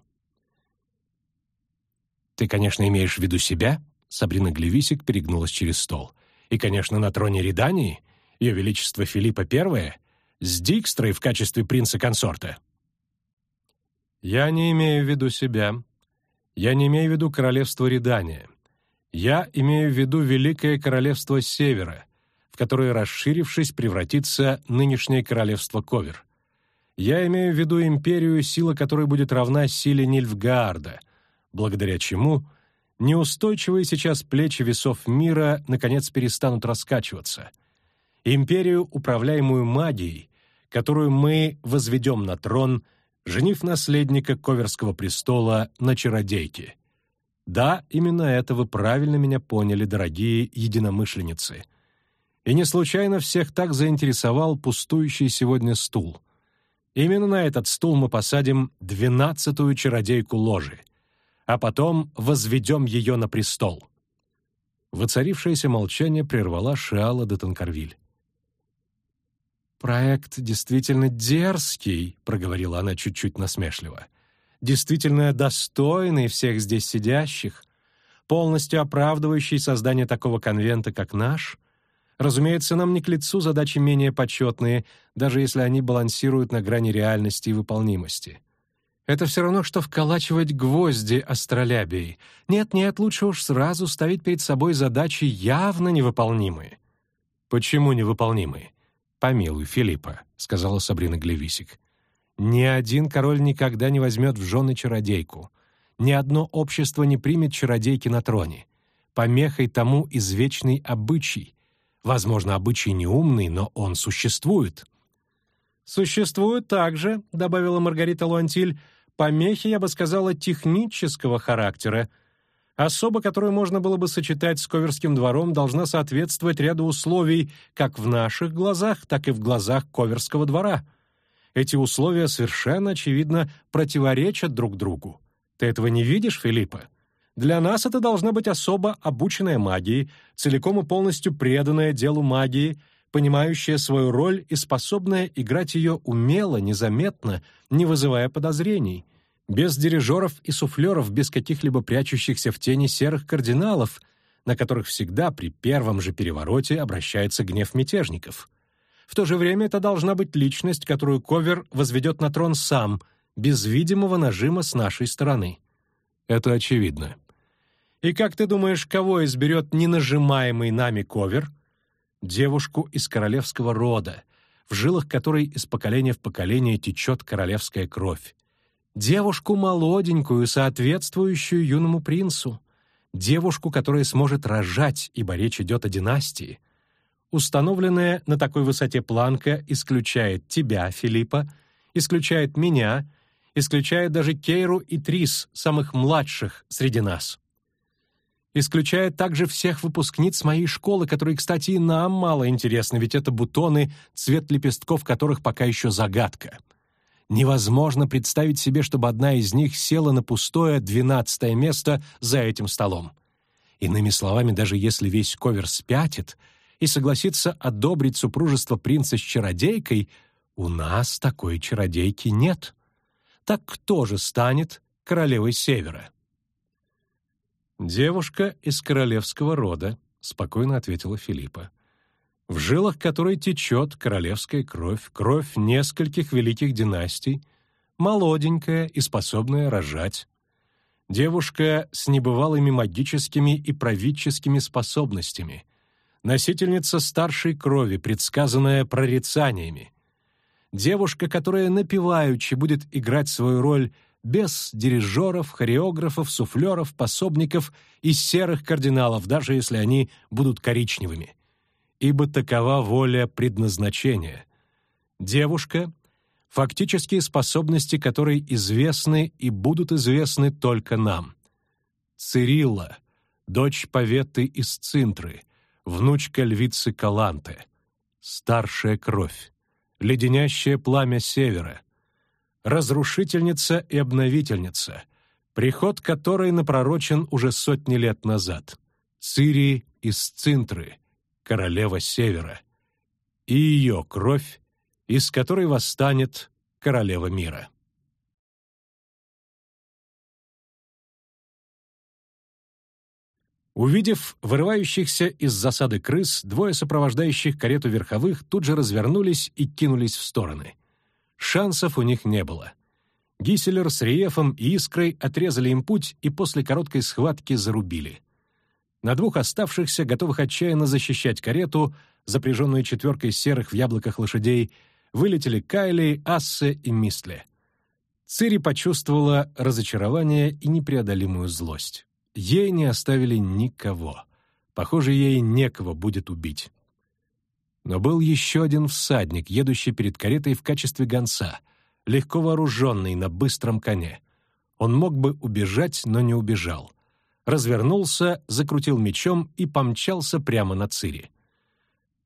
«Ты, конечно, имеешь в виду себя?» Сабрина Глевисик перегнулась через стол. И, конечно, на троне Редании Ее Величество Филиппа I с Дикстрой в качестве принца-консорта. Я не имею в виду себя. Я не имею в виду королевство Редания. Я имею в виду Великое Королевство Севера, в которое, расширившись, превратится нынешнее королевство Ковер. Я имею в виду империю, сила которой будет равна силе Нильфгаарда, благодаря чему — Неустойчивые сейчас плечи весов мира наконец перестанут раскачиваться. Империю, управляемую магией, которую мы возведем на трон, женив наследника Коверского престола на чародейке. Да, именно это вы правильно меня поняли, дорогие единомышленницы. И не случайно всех так заинтересовал пустующий сегодня стул. Именно на этот стул мы посадим двенадцатую чародейку ложи — а потом возведем ее на престол». Воцарившееся молчание прервала Шиала де Танкарвиль. «Проект действительно дерзкий», — проговорила она чуть-чуть насмешливо. «Действительно достойный всех здесь сидящих, полностью оправдывающий создание такого конвента, как наш. Разумеется, нам не к лицу задачи менее почетные, даже если они балансируют на грани реальности и выполнимости. Это все равно, что вколачивать гвозди астролябией. Нет-нет, лучше уж сразу ставить перед собой задачи явно невыполнимые. «Почему невыполнимые?» «Помилуй, Филиппа», — сказала Сабрина Глевисик. «Ни один король никогда не возьмет в жены чародейку. Ни одно общество не примет чародейки на троне. Помехой тому извечный обычай. Возможно, обычай неумный, но он существует». «Существует также», — добавила Маргарита Луантиль, «помехи, я бы сказала, технического характера. Особа, которую можно было бы сочетать с Коверским двором, должна соответствовать ряду условий как в наших глазах, так и в глазах Коверского двора. Эти условия совершенно очевидно противоречат друг другу. Ты этого не видишь, Филиппа? Для нас это должна быть особо обученная магией, целиком и полностью преданная делу магии — понимающая свою роль и способная играть ее умело, незаметно, не вызывая подозрений, без дирижеров и суфлеров, без каких-либо прячущихся в тени серых кардиналов, на которых всегда при первом же перевороте обращается гнев мятежников. В то же время это должна быть личность, которую Ковер возведет на трон сам, без видимого нажима с нашей стороны. Это очевидно. И как ты думаешь, кого изберет ненажимаемый нами ковер? Девушку из королевского рода, в жилах которой из поколения в поколение течет королевская кровь. Девушку молоденькую, соответствующую юному принцу. Девушку, которая сможет рожать, ибо речь идет о династии. Установленная на такой высоте планка исключает тебя, Филиппа, исключает меня, исключает даже Кейру и Трис, самых младших среди нас. Исключает также всех выпускниц моей школы, которые, кстати, и нам мало интересны, ведь это бутоны, цвет лепестков которых пока еще загадка. Невозможно представить себе, чтобы одна из них села на пустое двенадцатое место за этим столом. Иными словами, даже если весь ковер спятит и согласится одобрить супружество принца с чародейкой, у нас такой чародейки нет. Так кто же станет королевой Севера? «Девушка из королевского рода», — спокойно ответила Филиппа в жилах которой течет королевская кровь, кровь нескольких великих династий, молоденькая и способная рожать. Девушка с небывалыми магическими и правительскими способностями, носительница старшей крови, предсказанная прорицаниями. Девушка, которая напеваючи будет играть свою роль без дирижеров, хореографов, суфлеров, пособников и серых кардиналов, даже если они будут коричневыми — ибо такова воля предназначения. Девушка — фактические способности которой известны и будут известны только нам. Цирилла, дочь Поветы из Цинтры, внучка львицы Каланты, старшая кровь, леденящее пламя севера, разрушительница и обновительница, приход которой напророчен уже сотни лет назад, Цири из Цинтры — королева Севера, и ее кровь, из которой восстанет королева мира. Увидев вырывающихся из засады крыс, двое сопровождающих карету верховых тут же развернулись и кинулись в стороны. Шансов у них не было. Гиселер с Риефом и Искрой отрезали им путь и после короткой схватки зарубили — на двух оставшихся, готовых отчаянно защищать карету, запряженную четверкой серых в яблоках лошадей, вылетели Кайли, Ассе и Мистле. Цири почувствовала разочарование и непреодолимую злость. Ей не оставили никого. Похоже, ей некого будет убить. Но был еще один всадник, едущий перед каретой в качестве гонца, легко вооруженный на быстром коне. Он мог бы убежать, но не убежал развернулся, закрутил мечом и помчался прямо на Цири.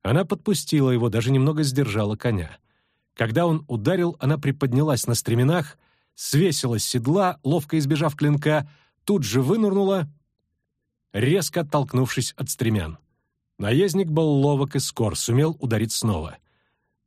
Она подпустила его, даже немного сдержала коня. Когда он ударил, она приподнялась на стременах, свесилась с седла, ловко избежав клинка, тут же вынырнула, резко оттолкнувшись от стремян. Наездник был ловок и скор, сумел ударить снова.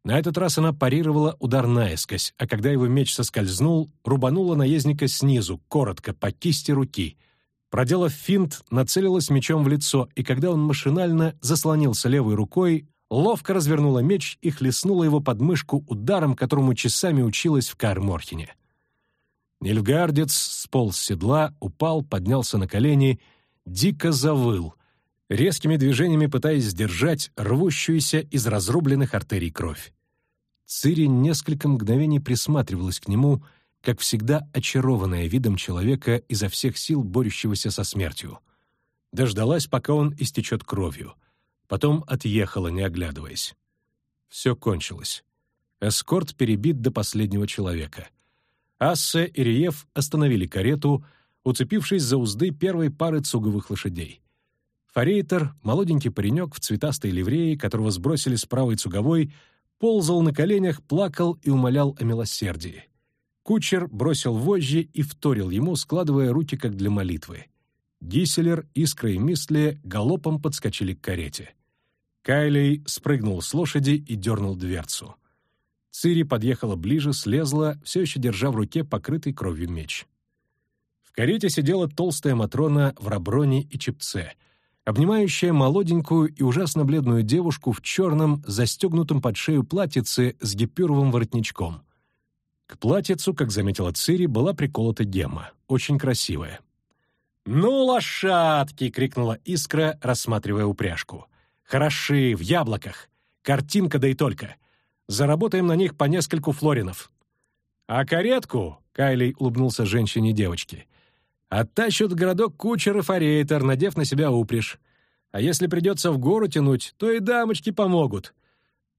На этот раз она парировала удар наискось, а когда его меч соскользнул, рубанула наездника снизу, коротко, по кисти руки — Проделав финт, нацелилась мечом в лицо, и когда он машинально заслонился левой рукой, ловко развернула меч и хлестнула его под мышку ударом, которому часами училась в Карморхене. Нильфгардец сполз с седла, упал, поднялся на колени, дико завыл, резкими движениями пытаясь сдержать рвущуюся из разрубленных артерий кровь. Цири несколько мгновений присматривалась к нему — как всегда очарованная видом человека изо всех сил борющегося со смертью. Дождалась, пока он истечет кровью. Потом отъехала, не оглядываясь. Все кончилось. Эскорт перебит до последнего человека. Ассе и Риев остановили карету, уцепившись за узды первой пары цуговых лошадей. Форейтер, молоденький паренек в цветастой ливреи, которого сбросили с правой цуговой, ползал на коленях, плакал и умолял о милосердии. Кучер бросил вожжи и вторил ему, складывая руки как для молитвы. Гиселер, Искра и Мистли галопом подскочили к карете. Кайлей спрыгнул с лошади и дернул дверцу. Цири подъехала ближе, слезла, все еще держа в руке покрытый кровью меч. В карете сидела толстая Матрона в раброне и чепце, обнимающая молоденькую и ужасно бледную девушку в черном, застегнутом под шею платьице с гипюровым воротничком — к платьицу, как заметила Цири, была приколота гемма, очень красивая. «Ну, лошадки!» — крикнула Искра, рассматривая упряжку. «Хороши, в яблоках. Картинка, да и только. Заработаем на них по нескольку флоринов». «А каретку?» — Кайли улыбнулся женщине девочки. «Оттащат в городок кучер и форейтер, надев на себя упряжь. А если придется в гору тянуть, то и дамочки помогут».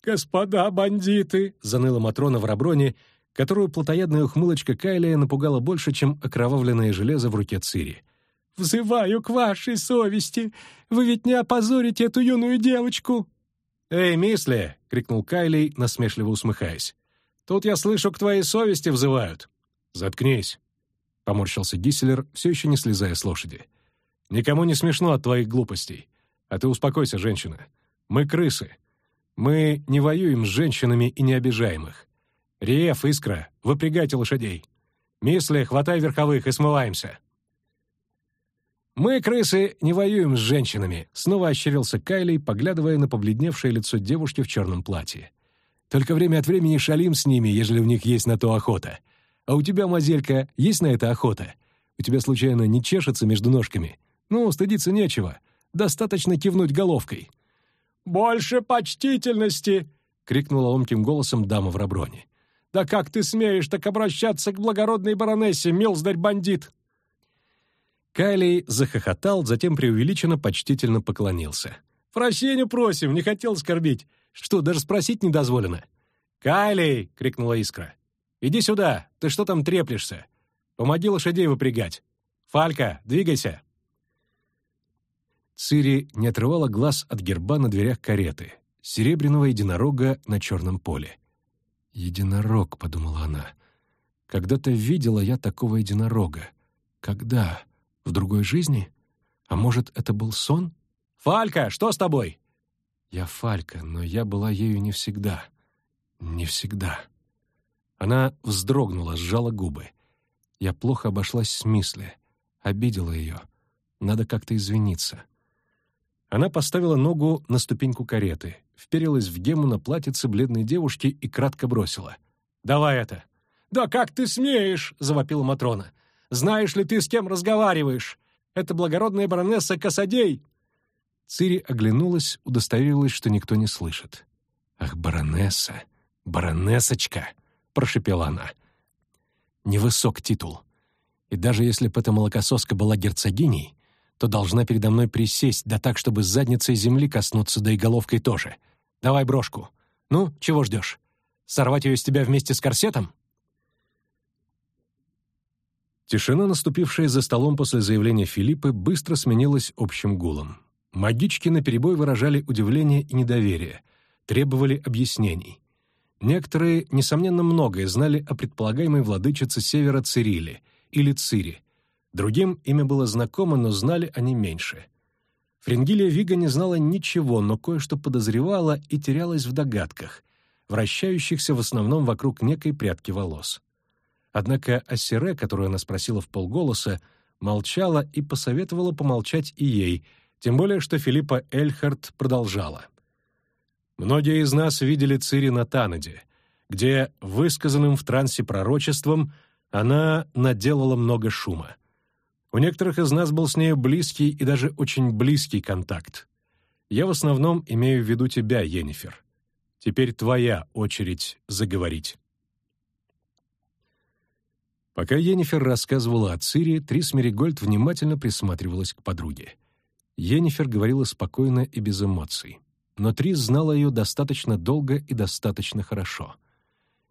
«Господа бандиты!» — заныла Матрона в Раброне, которую плотоядная ухмылочка Кайлия напугала больше, чем окровавленное железо в руке Цири. «Взываю к вашей совести! Вы ведь не опозорите эту юную девочку!» «Эй, мисли!» — крикнул Кайлей, насмешливо усмехаясь. «Тут я слышу, к твоей совести взывают!» «Заткнись!» — поморщился Гисселер, все еще не слезая с лошади. «Никому не смешно от твоих глупостей. А ты успокойся, женщина. Мы крысы. Мы не воюем с женщинами и не обижаем их. Риеф, Искра, выпрягайте лошадей. Мисли, хватай верховых и смываемся». «Мы, крысы, не воюем с женщинами», — снова ощерился Кайлей, поглядывая на побледневшее лицо девушки в черном платье. «Только время от времени шалим с ними, ежели у них есть на то охота. А у тебя, мазелька, есть на это охота? У тебя, случайно, не чешется между ножками? Ну, стыдиться нечего. Достаточно кивнуть головкой». «Больше почтительности!» — крикнула ломким голосом дама в раброне. «Да как ты смеешь так обращаться к благородной баронессе, милздарь-бандит?» Кайлей захохотал, затем преувеличенно почтительно поклонился. «Прощения просим, не хотел скорбить. Что, даже спросить не дозволено?» «Кайлей!» — крикнула Искра. «Иди сюда, ты что там треплешься? Помоги лошадей выпрягать. Фалька, двигайся!» Цири не отрывала глаз от герба на дверях кареты, серебряного единорога на черном поле. «Единорог», — подумала она. «Когда-то видела я такого единорога. Когда? В другой жизни? А может, это был сон?» «Фалька, что с тобой?» «Я Фалька, но я была ею не всегда. Не всегда». Она вздрогнула, сжала губы. Я плохо обошлась с Мисли, обидела ее. Надо как-то извиниться. Она поставила ногу на ступеньку кареты, вперилась в гему на платьице бледной девушки и кратко бросила. «Давай это!» «Да как ты смеешь!» — завопила Матрона. «Знаешь ли ты, с кем разговариваешь? Это благородная баронесса Касадей!» Цири оглянулась, удостоверилась, что никто не слышит. «Ах, баронесса! Баронессочка!» — прошепела она. «Невысок титул. И даже если бы эта молокососка была герцогиней, то должна передо мной присесть, да так, чтобы с задницей земли коснуться, да и головкой тоже. Давай брошку. Ну, чего ждешь? Сорвать ее с тебя вместе с корсетом?» Тишина, наступившая за столом после заявления Филиппы, быстро сменилась общим гулом. Магички наперебой выражали удивление и недоверие, требовали объяснений. Некоторые, несомненно, многое знали о предполагаемой владычице Севера Цириле или Цири, Другим имя было знакомо, но знали они меньше. Фрингилия Вига не знала ничего, но кое-что подозревала и терялась в догадках, вращающихся в основном вокруг некой прядки волос. Однако Ассире, которую она спросила в полголоса, молчала и посоветовала помолчать и ей, тем более что Филиппа Эльхард продолжала. «Многие из нас видели Цири на Танаде, где, высказанным в трансе пророчеством, она наделала много шума. У некоторых из нас был с нею близкий и даже очень близкий контакт. Я в основном имею в виду тебя, Енифер. Теперь твоя очередь заговорить. Пока Енифер рассказывала о Цири, Трис Меригольд внимательно присматривалась к подруге. Енифер говорила спокойно и без эмоций. Но Трис знала ее достаточно долго и достаточно хорошо.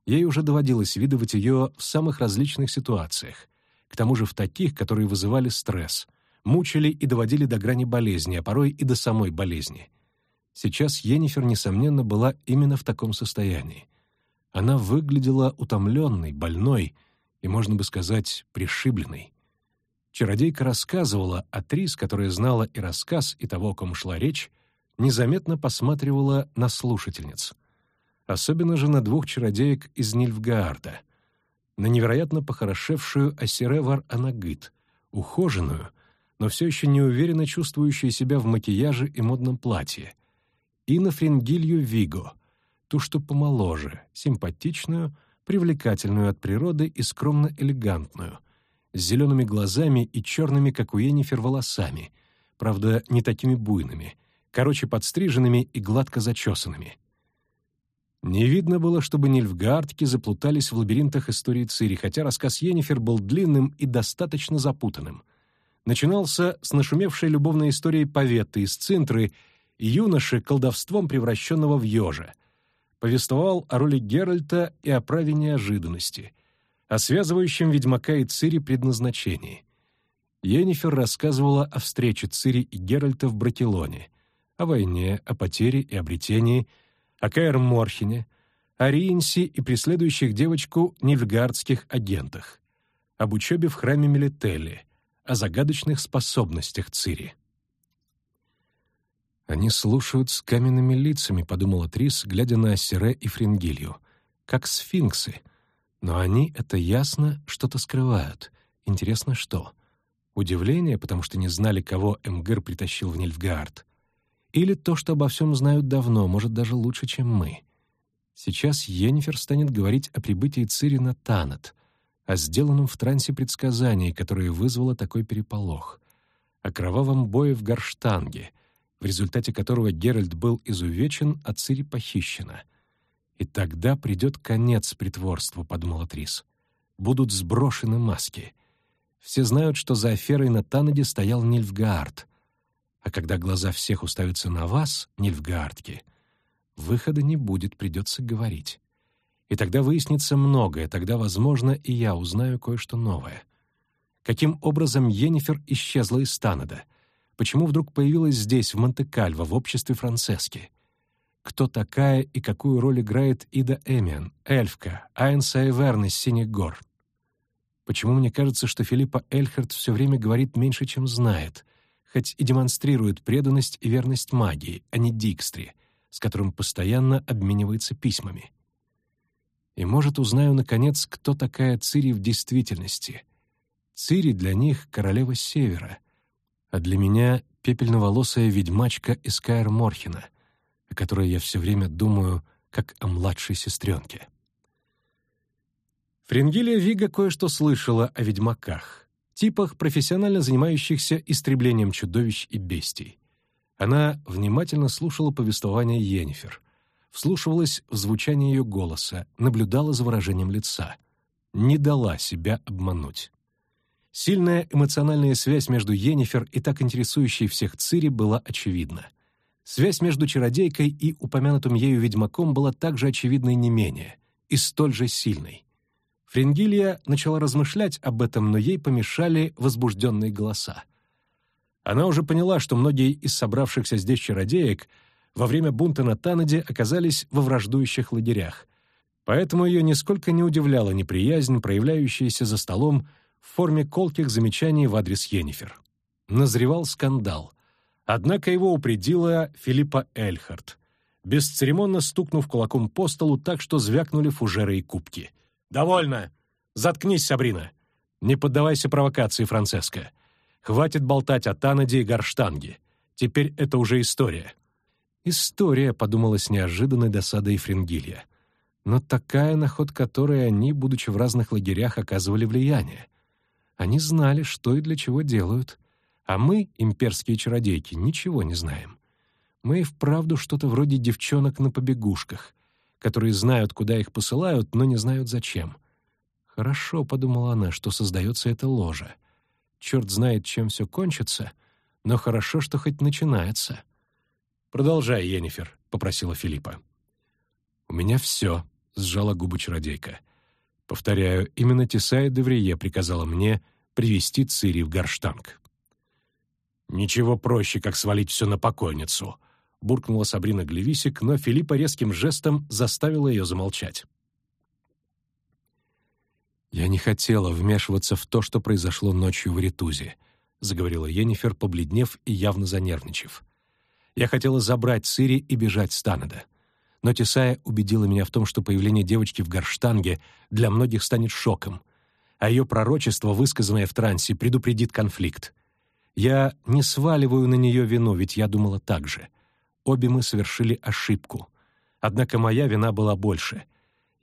Ей уже доводилось видывать ее в самых различных ситуациях, к тому же в таких, которые вызывали стресс, мучили и доводили до грани болезни, а порой и до самой болезни. Сейчас Енифер, несомненно, была именно в таком состоянии. Она выглядела утомленной, больной и, можно бы сказать, пришибленной. Чародейка рассказывала, а Трис, которая знала и рассказ, и того, о ком шла речь, незаметно посматривала на слушательниц. Особенно же на двух чародеек из Нильфгаарда — на невероятно похорошевшую Асиревар Анагыт, ухоженную, но все еще неуверенно чувствующую себя в макияже и модном платье, и на Фрингилью Виго, ту, что помоложе, симпатичную, привлекательную от природы и скромно элегантную, с зелеными глазами и черными, как у Енифер, волосами, правда, не такими буйными, короче подстриженными и гладко зачесанными. Не видно было, чтобы нильфгаардки заплутались в лабиринтах истории Цири, хотя рассказ Енифер был длинным и достаточно запутанным. Начинался с нашумевшей любовной истории Поветы из Цинтры и юноши, колдовством превращенного в ежа. Повествовал о роли Геральта и о праве неожиданности, о связывающем ведьмака и Цири предназначении. Енифер рассказывала о встрече Цири и Геральта в Братилоне, о войне, о потере и обретении — о Каэр Морхене, о Риенсе и преследующих девочку нильфгардских агентах, об учебе в храме Мелителли, о загадочных способностях Цири. «Они слушают с каменными лицами», — подумала Трис, глядя на Ассере и Фрингилью, «как сфинксы. Но они, это ясно, что-то скрывают. Интересно, что? Удивление, потому что не знали, кого Эмгер притащил в Нильфгаард. Или то, что обо всем знают давно, может, даже лучше, чем мы. Сейчас Йеннифер станет говорить о прибытии Цири на Танат, о сделанном в трансе предсказании, которое вызвало такой переполох, о кровавом бое в Горштанге, в результате которого Геральт был изувечен, а Цири похищена. «И тогда придет конец притворству», — подумала Трис. «Будут сброшены маски». Все знают, что за аферой на Танаде стоял Нильфгаард, а когда глаза всех уставятся на вас, Нильфгаардки, выхода не будет, придется говорить. И тогда выяснится многое, тогда, возможно, и я узнаю кое-что новое. Каким образом Йеннифер исчезла из Станада? Почему вдруг появилась здесь, в Монте-Кальво, в обществе Францески? Кто такая и какую роль играет Ида Эмиан, эльфка, Айнса Эверн из Синих гор? Почему мне кажется, что Филиппа Эльхард все время говорит меньше, чем знает — хоть и демонстрирует преданность и верность магии, а не Дикстри, с которым постоянно обменивается письмами. И, может, узнаю, наконец, кто такая Цири в действительности. Цири для них — королева Севера, а для меня — пепельноволосая ведьмачка из Каэр Морхена, о которой я все время думаю, как о младшей сестренке. Фрингилия Вига кое-что слышала о ведьмаках типах, профессионально занимающихся истреблением чудовищ и бестий. Она внимательно слушала повествование Йеннифер, вслушивалась в звучание ее голоса, наблюдала за выражением лица. Не дала себя обмануть. Сильная эмоциональная связь между Йеннифер и так интересующей всех Цири была очевидна. Связь между чародейкой и упомянутым ею ведьмаком была также очевидной не менее, и столь же сильной. Фрингилия начала размышлять об этом, но ей помешали возбужденные голоса. Она уже поняла, что многие из собравшихся здесь чародеек во время бунта на Танаде оказались во враждующих лагерях. Поэтому ее нисколько не удивляла неприязнь, проявляющаяся за столом в форме колких замечаний в адрес Йеннифер. Назревал скандал. Однако его упредила Филиппа Эльхард, бесцеремонно стукнув кулаком по столу так, что звякнули фужеры и кубки — «Довольно! Заткнись, Сабрина! Не поддавайся провокации, Францеска. Хватит болтать о Танаде и Горштанге. Теперь это уже история». «История», — подумала с неожиданной досадой Фрингилья. «Но такая, на ход которой они, будучи в разных лагерях, оказывали влияние. Они знали, что и для чего делают. А мы, имперские чародейки, ничего не знаем. Мы и вправду что-то вроде девчонок на побегушках которые знают, куда их посылают, но не знают зачем. «Хорошо», — подумала она, — что создается эта ложа. Черт знает, чем все кончится, но хорошо, что хоть начинается. «Продолжай, Енифер», — попросила Филиппа. «У меня все», — сжала губы чародейка. «Повторяю, именно Тесая Деврие приказала мне привести Цири в Горштанг». «Ничего проще, как свалить все на покойницу», — буркнула Сабрина Глевисик, но Филиппа резким жестом заставила ее замолчать. «Я не хотела вмешиваться в то, что произошло ночью в Ритузе», — заговорила Енифер, побледнев и явно занервничав. «Я хотела забрать Цири и бежать с Танада. Но Тесая убедила меня в том, что появление девочки в Горштанге для многих станет шоком, а ее пророчество, высказанное в трансе, предупредит конфликт. Я не сваливаю на нее вину, ведь я думала так же — Обе мы совершили ошибку. Однако моя вина была больше.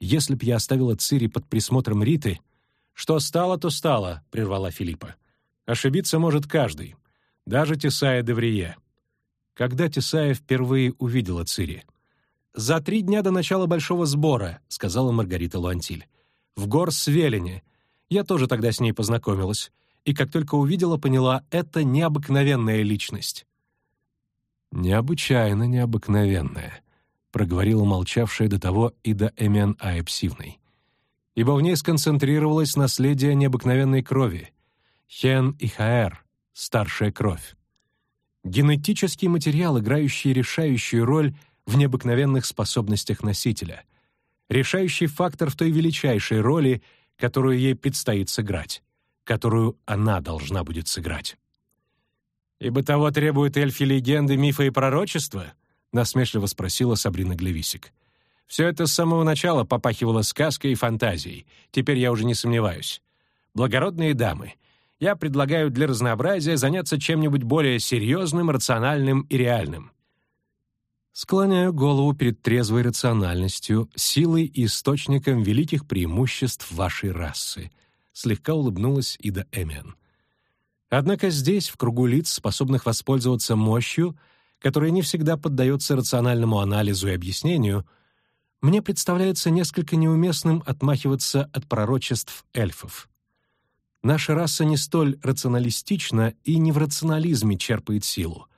Если б я оставила Цири под присмотром Риты, «Что стало, то стало», — прервала Филиппа. «Ошибиться может каждый, даже Тесая Деврие». Когда Тесая впервые увидела Цири? «За три дня до начала большого сбора», — сказала Маргарита Луантиль. «В гор Свелине. Я тоже тогда с ней познакомилась. И как только увидела, поняла, это необыкновенная личность». «Необычайно необыкновенная», — проговорила молчавшая до того Ида Эмен Аэпсивной. «Ибо в ней сконцентрировалось наследие необыкновенной крови. Хен и Хаэр — старшая кровь. Генетический материал, играющий решающую роль в необыкновенных способностях носителя. Решающий фактор в той величайшей роли, которую ей предстоит сыграть, которую она должна будет сыграть. «Ибо того требуют эльфи легенды, мифы и пророчества?» — насмешливо спросила Сабрина Глевисик. «Все это с самого начала попахивало сказкой и фантазией. Теперь я уже не сомневаюсь. Благородные дамы, я предлагаю для разнообразия заняться чем-нибудь более серьезным, рациональным и реальным. Склоняю голову перед трезвой рациональностью, силой и источником великих преимуществ вашей расы», — слегка улыбнулась Ида Эмен. Однако здесь, в кругу лиц, способных воспользоваться мощью, которая не всегда поддается рациональному анализу и объяснению, мне представляется несколько неуместным отмахиваться от пророчеств эльфов. Наша раса не столь рационалистична и не в рационализме черпает силу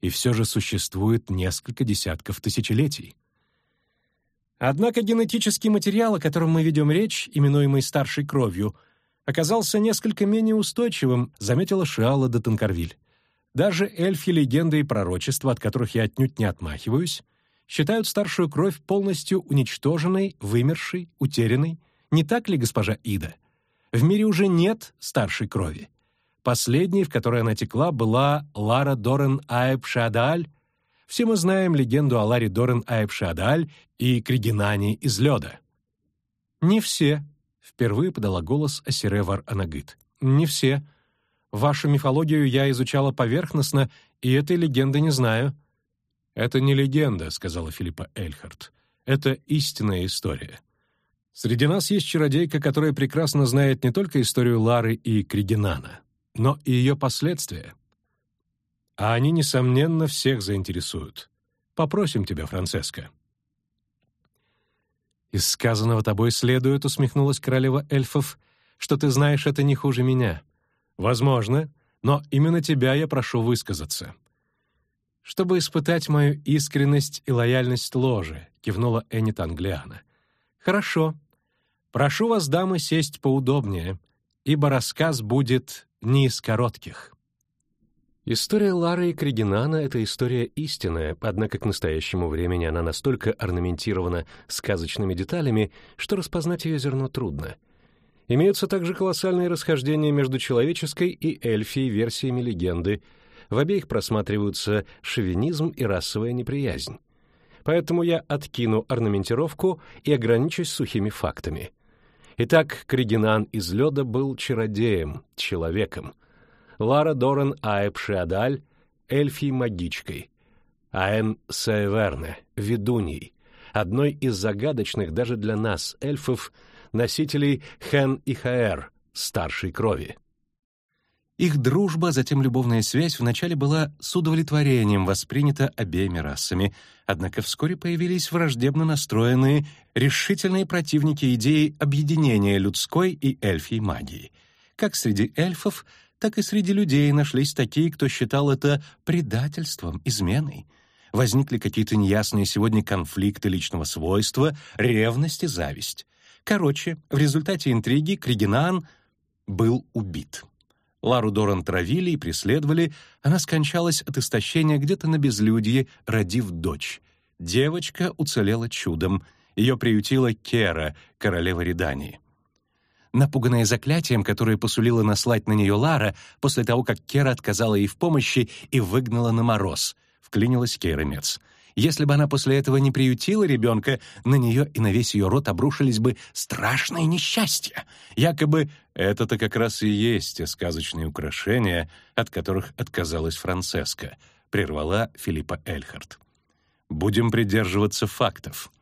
и все же существует несколько десятков тысячелетий. Однако генетический материал, о котором мы ведем речь, именуемый старшей кровью, оказался несколько менее устойчивым, заметила Шиала де Танкарвиль. Даже эльфи, легенды и пророчества, от которых я отнюдь не отмахиваюсь, считают старшую кровь полностью уничтоженной, вымершей, утерянной. Не так ли, госпожа Ида? В мире уже нет старшей крови. Последней, в которой она текла, была Лара Дорен Аэб Шадаль. Все мы знаем легенду о Ларе Дорен Аэб Шадаль и Кригинане из лёда. «Не все», — впервые подала голос Асиревар Анагыт. «Не все. Вашу мифологию я изучала поверхностно, и этой легенды не знаю». «Это не легенда», — сказала Филиппа Эльхарт. «Это истинная история. Среди нас есть чародейка, которая прекрасно знает не только историю Лары и Кригинана, но и ее последствия. А они, несомненно, всех заинтересуют. Попросим тебя, Франциско. «Из сказанного тобой следует, — усмехнулась королева эльфов, — что ты знаешь это не хуже меня. Возможно, но именно тебя я прошу высказаться». «Чтобы испытать мою искренность и лояльность ложи», — кивнула Энит Англиана. «Хорошо. Прошу вас, дамы, сесть поудобнее, ибо рассказ будет не из коротких. История Лары и Кригинана — это история истинная, однако к настоящему времени она настолько орнаментирована сказочными деталями, что распознать ее зерно трудно. Имеются также колоссальные расхождения между человеческой и эльфией версиями легенды. В обеих просматриваются шовинизм и расовая неприязнь. Поэтому я откину орнаментировку и ограничусь сухими фактами — Итак, Кригинан из лёда был чародеем, человеком. Лара Доран Аэб Шиадаль — эльфией-магичкой. Аэн Саеверне — ведуньей, одной из загадочных даже для нас эльфов, носителей Хен и Хаэр, старшей крови. Их дружба, затем любовная связь вначале была с удовлетворением воспринята обеими расами, однако вскоре появились враждебно настроенные, решительные противники идеи объединения людской и эльфьей магии. Как среди эльфов, так и среди людей нашлись такие, кто считал это предательством, изменой. Возникли какие-то неясные сегодня конфликты личного свойства, ревность и зависть. Короче, в результате интриги Кригинан был убит. Лару Доран травили и преследовали, она скончалась от истощения где-то на безлюдье, родив дочь. Девочка уцелела чудом. Ее приютила Кера, королева Редании. Напуганная заклятием, которое посулила наслать на нее Лара, после того, как Кера отказала ей в помощи и выгнала на мороз, вклинилась Кейромец — если бы она после этого не приютила ребенка, на нее и на весь ее род обрушились бы страшные несчастья. Якобы это-то как раз и есть те сказочные украшения, от которых отказалась Францеска, прервала Филиппа Эльхард. Будем придерживаться фактов.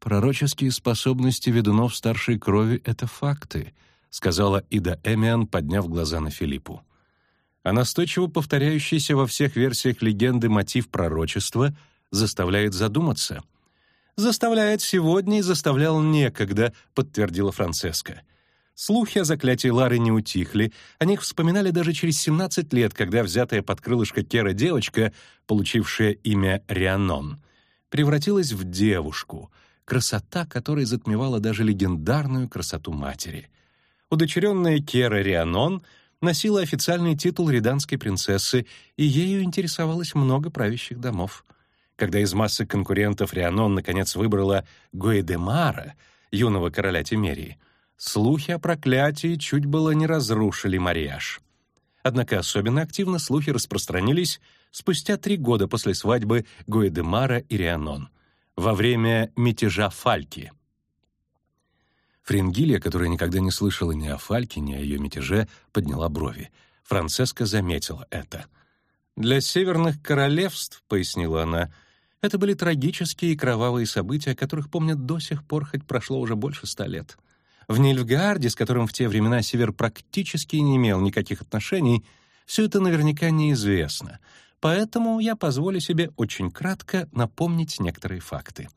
Пророческие способности ведунов старшей крови — это факты, — сказала Ида Эмиан, подняв глаза на Филиппу. А настойчиво повторяющийся во всех версиях легенды мотив пророчества заставляет задуматься. «Заставляет сегодня и заставлял некогда», — подтвердила Францеска. Слухи о заклятии Лары не утихли, о них вспоминали даже через 17 лет, когда взятая под крылышко Кера девочка, получившая имя Рианон, превратилась в девушку, красота которой затмевала даже легендарную красоту матери. Удочеренная Кера Рианон носила официальный титул риданской принцессы, и ею интересовалось много правящих домов. Когда из массы конкурентов Рианон наконец выбрала Гуэдемара, юного короля Тимерии, Слухи о проклятии чуть было не разрушили марияж. Однако особенно активно слухи распространились спустя три года после свадьбы Гуэдемара и Рианон, во время мятежа Фальки. Фрингилия, которая никогда не слышала ни о Фальке, ни о ее мятеже, подняла брови. Францеска заметила это. «Для северных королевств, — пояснила она, — это были трагические и кровавые события, о которых помнят до сих пор, хоть прошло уже больше ста лет. В Нильфгаарде, с которым в те времена Север практически не имел никаких отношений, все это наверняка неизвестно, поэтому я позволю себе очень кратко напомнить некоторые факты.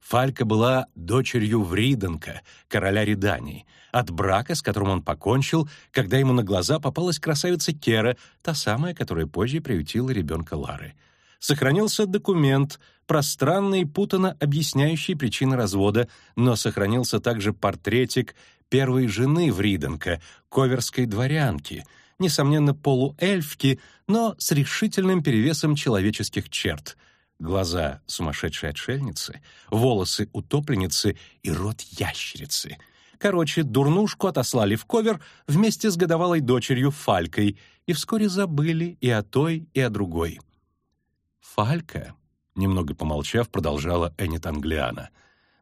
Фалька была дочерью Вриденка, короля Редании, от брака, с которым он покончил, когда ему на глаза попалась красавица Кера, та самая, которая позже приютила ребенка Лары — Сохранился документ, пространно и путано объясняющий причины развода, но сохранился также портретик первой жены Вриденка, коверской дворянки, несомненно, полуэльфки, но с решительным перевесом человеческих черт. Глаза сумасшедшей отшельницы, волосы утопленницы и рот ящерицы — Короче, дурнушку отослали в ковер вместе с годовалой дочерью Фалькой и вскоре забыли и о той, и о другой. Фалька, немного помолчав, продолжала Энит Англиана,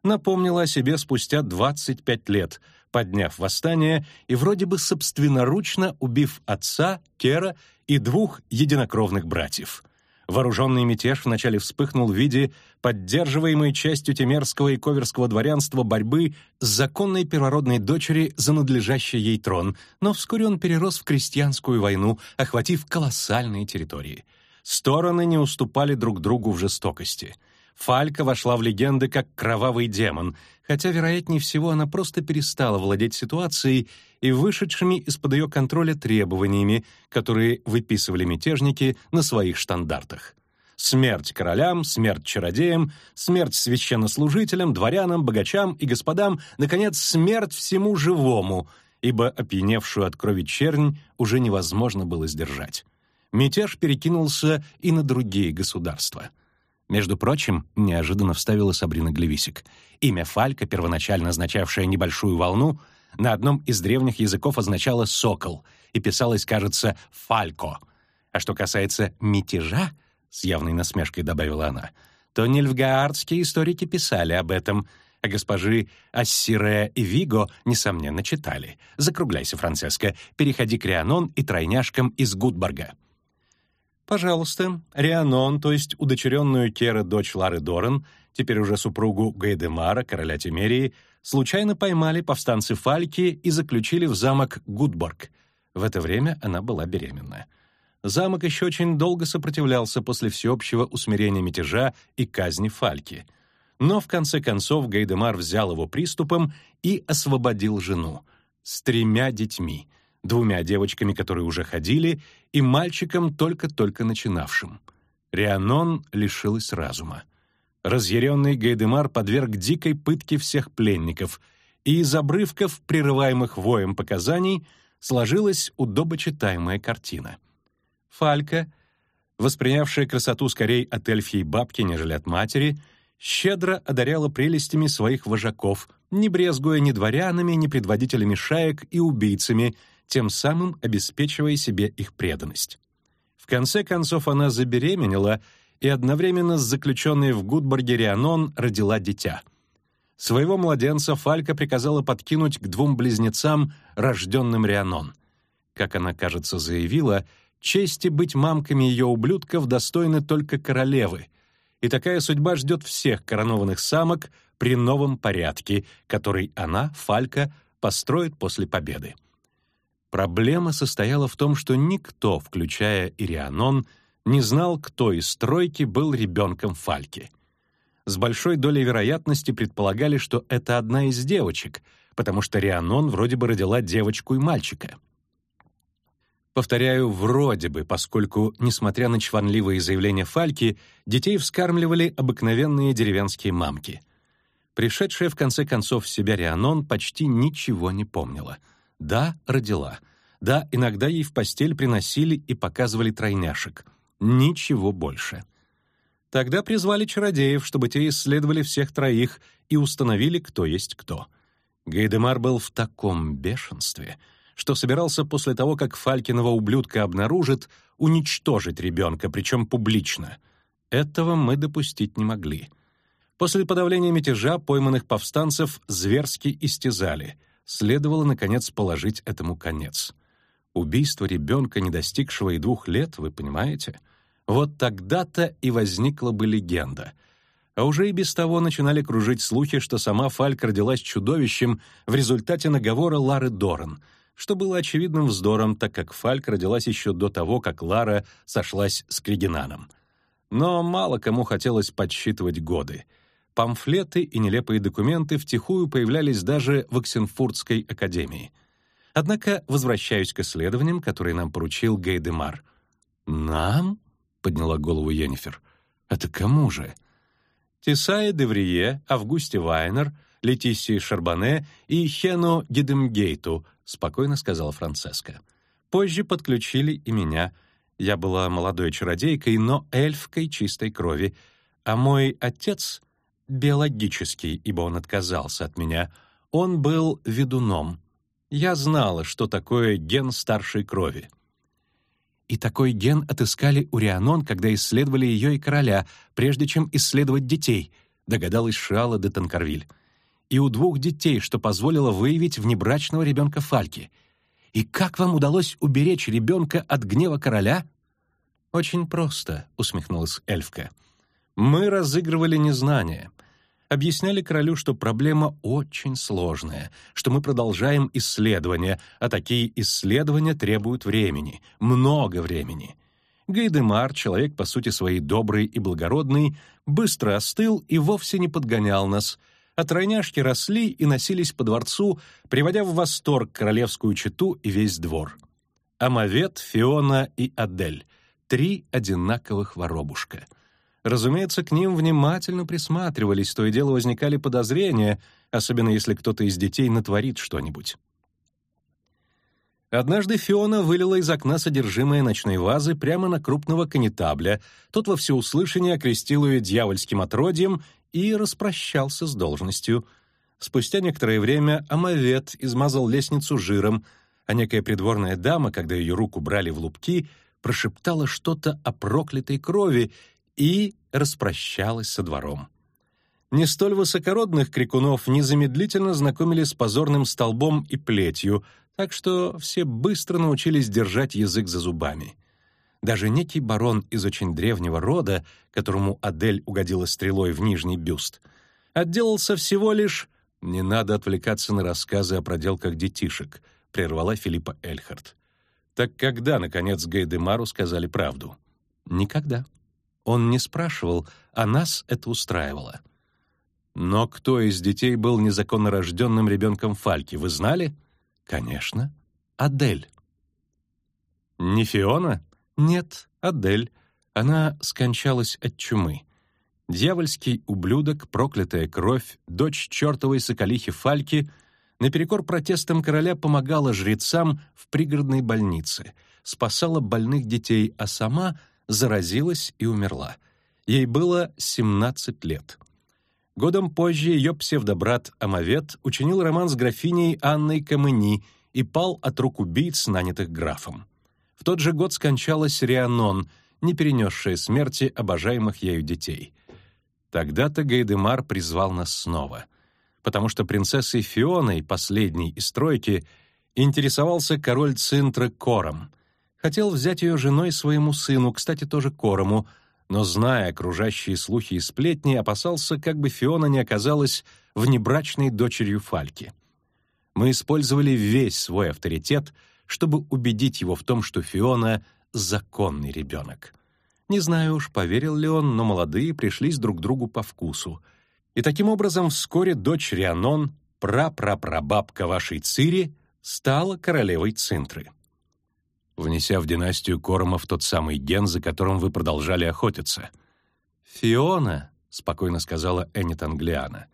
напомнила о себе спустя 25 лет, подняв восстание и вроде бы собственноручно убив отца, Кера и двух единокровных братьев. Вооруженный мятеж вначале вспыхнул в виде поддерживаемой частью темерского и коверского дворянства борьбы с законной первородной дочери за надлежащий ей трон, но вскоре он перерос в крестьянскую войну, охватив колоссальные территории — Стороны не уступали друг другу в жестокости. Фалька вошла в легенды как кровавый демон, хотя, вероятнее всего, она просто перестала владеть ситуацией и вышедшими из-под ее контроля требованиями, которые выписывали мятежники на своих штандартах. Смерть королям, смерть чародеям, смерть священнослужителям, дворянам, богачам и господам, наконец, смерть всему живому, ибо опьяневшую от крови чернь уже невозможно было сдержать мятеж перекинулся и на другие государства. Между прочим, неожиданно вставила Сабрина Глевисик, имя Фалька, первоначально означавшее «небольшую волну», на одном из древних языков означало «сокол» и писалось, кажется, «фалько». А что касается «мятежа», с явной насмешкой добавила она, то нильфгаардские историки писали об этом, а госпожи Ассире и Виго, несомненно, читали. Закругляйся, Францеска, переходи к Рианон и тройняшкам из Гудборга. Пожалуйста, Рианон, то есть удочеренную Кера дочь Лары Доран, теперь уже супругу Гайдемара, короля Тимерии, случайно поймали повстанцы Фальки и заключили в замок Гудборг. В это время она была беременна. Замок еще очень долго сопротивлялся после всеобщего усмирения мятежа и казни Фальки. Но в конце концов Гайдемар взял его приступом и освободил жену с тремя детьми — двумя девочками, которые уже ходили, и мальчиком, только-только начинавшим. Рианон лишилась разума. Разъяренный Гайдемар подверг дикой пытке всех пленников, и из обрывков, прерываемых воем показаний, сложилась удобочитаемая картина. Фалька, воспринявшая красоту скорее от эльфьей бабки, нежели от матери, щедро одаряла прелестями своих вожаков, не брезгуя ни дворянами, ни предводителями шаек и убийцами, тем самым обеспечивая себе их преданность. В конце концов она забеременела и одновременно с заключенной в Гудборге Рианон родила дитя. Своего младенца Фалька приказала подкинуть к двум близнецам, рожденным Рианон. Как она, кажется, заявила, чести быть мамками ее ублюдков достойны только королевы, и такая судьба ждет всех коронованных самок при новом порядке, который она, Фалька, построят после победы. Проблема состояла в том, что никто, включая Ирианон, не знал, кто из стройки был ребенком Фальки. С большой долей вероятности предполагали, что это одна из девочек, потому что Рианон вроде бы родила девочку и мальчика. Повторяю, вроде бы, поскольку, несмотря на чванливые заявления Фальки, детей вскармливали обыкновенные деревенские мамки. Пришедшая в конце концов в себя Рианон почти ничего не помнила. Да, родила. Да, иногда ей в постель приносили и показывали тройняшек. Ничего больше. Тогда призвали чародеев, чтобы те исследовали всех троих и установили, кто есть кто. Гейдемар был в таком бешенстве, что собирался после того, как Фалькиного ублюдка обнаружит, уничтожить ребенка, причем публично. Этого мы допустить не могли. После подавления мятежа пойманных повстанцев зверски истязали. Следовало, наконец, положить этому конец. Убийство ребенка, не достигшего и двух лет, вы понимаете? Вот тогда-то и возникла бы легенда. А уже и без того начинали кружить слухи, что сама Фальк родилась чудовищем в результате наговора Лары Доран, что было очевидным вздором, так как Фальк родилась еще до того, как Лара сошлась с Кригинаном. Но мало кому хотелось подсчитывать годы. Памфлеты и нелепые документы втихую появлялись даже в Оксенфуртской академии — Однако возвращаюсь к исследованиям, которые нам поручил Гейдемар. «Нам?» — подняла голову Йеннифер. «Это кому же?» Тесае Деврие, Августе Вайнер, Летисии Шарбане и Хену Гидемгейту, спокойно сказала Францеска. Позже подключили и меня. Я была молодой чародейкой, но эльфкой чистой крови, а мой отец — биологический, ибо он отказался от меня. Он был ведуном. Я знала, что такое ген старшей крови. И такой ген отыскали у Рианон, когда исследовали ее и короля, прежде чем исследовать детей, догадалась Шиала де Танкарвиль. И у двух детей, что позволило выявить внебрачного ребенка Фальки. И как вам удалось уберечь ребенка от гнева короля? Очень просто, усмехнулась эльфка. Мы разыгрывали незнание — объясняли королю, что проблема очень сложная, что мы продолжаем исследования, а такие исследования требуют времени, много времени. Гайдемар, человек по сути своей добрый и благородный, быстро остыл и вовсе не подгонял нас, а тройняшки росли и носились по дворцу, приводя в восторг королевскую чету и весь двор. Амавет, Фиона и Адель — три одинаковых воробушка — Разумеется, к ним внимательно присматривались, то и дело возникали подозрения, особенно если кто-то из детей натворит что-нибудь. Однажды Фиона вылила из окна содержимое ночной вазы прямо на крупного канитабля. Тот во всеуслышание окрестил ее дьявольским отродьем и распрощался с должностью. Спустя некоторое время Амавет измазал лестницу жиром, а некая придворная дама, когда ее руку брали в лупки, прошептала что-то о проклятой крови и распрощалась со двором. Не столь высокородных крикунов незамедлительно знакомили с позорным столбом и плетью, так что все быстро научились держать язык за зубами. Даже некий барон из очень древнего рода, которому Адель угодила стрелой в нижний бюст, отделался всего лишь «Не надо отвлекаться на рассказы о проделках детишек», — прервала Филиппа Эльхард. Так когда, наконец, Гейдемару сказали правду? Никогда. Он не спрашивал, а нас это устраивало. Но кто из детей был незаконно рожденным ребенком Фальки, вы знали? Конечно, Адель. Не Фиона? Нет, Адель. Она скончалась от чумы. Дьявольский ублюдок, проклятая кровь, дочь чертовой соколихи Фальки, наперекор протестам короля помогала жрецам в пригородной больнице, спасала больных детей, а сама — заразилась и умерла. Ей было 17 лет. Годом позже ее псевдобрат Амавет учинил роман с графиней Анной Камыни и пал от рук убийц, нанятых графом. В тот же год скончалась Рианон, не перенесшая смерти обожаемых ею детей. Тогда-то Гайдемар призвал нас снова, потому что принцессой Фионой, последней из тройки, интересовался король Цинтра Кором — Хотел взять ее женой своему сыну, кстати, тоже Корому, но, зная окружающие слухи и сплетни, опасался, как бы Фиона не оказалась внебрачной дочерью Фальки. Мы использовали весь свой авторитет, чтобы убедить его в том, что Фиона — законный ребенок. Не знаю уж, поверил ли он, но молодые пришлись друг другу по вкусу. И таким образом вскоре дочь Рианон, прапрапрабабка вашей Цири, стала королевой Цинтры. Внеся в династию Коромов тот самый ген, за которым вы продолжали охотиться. «Фиона», — спокойно сказала Эннет Англиана,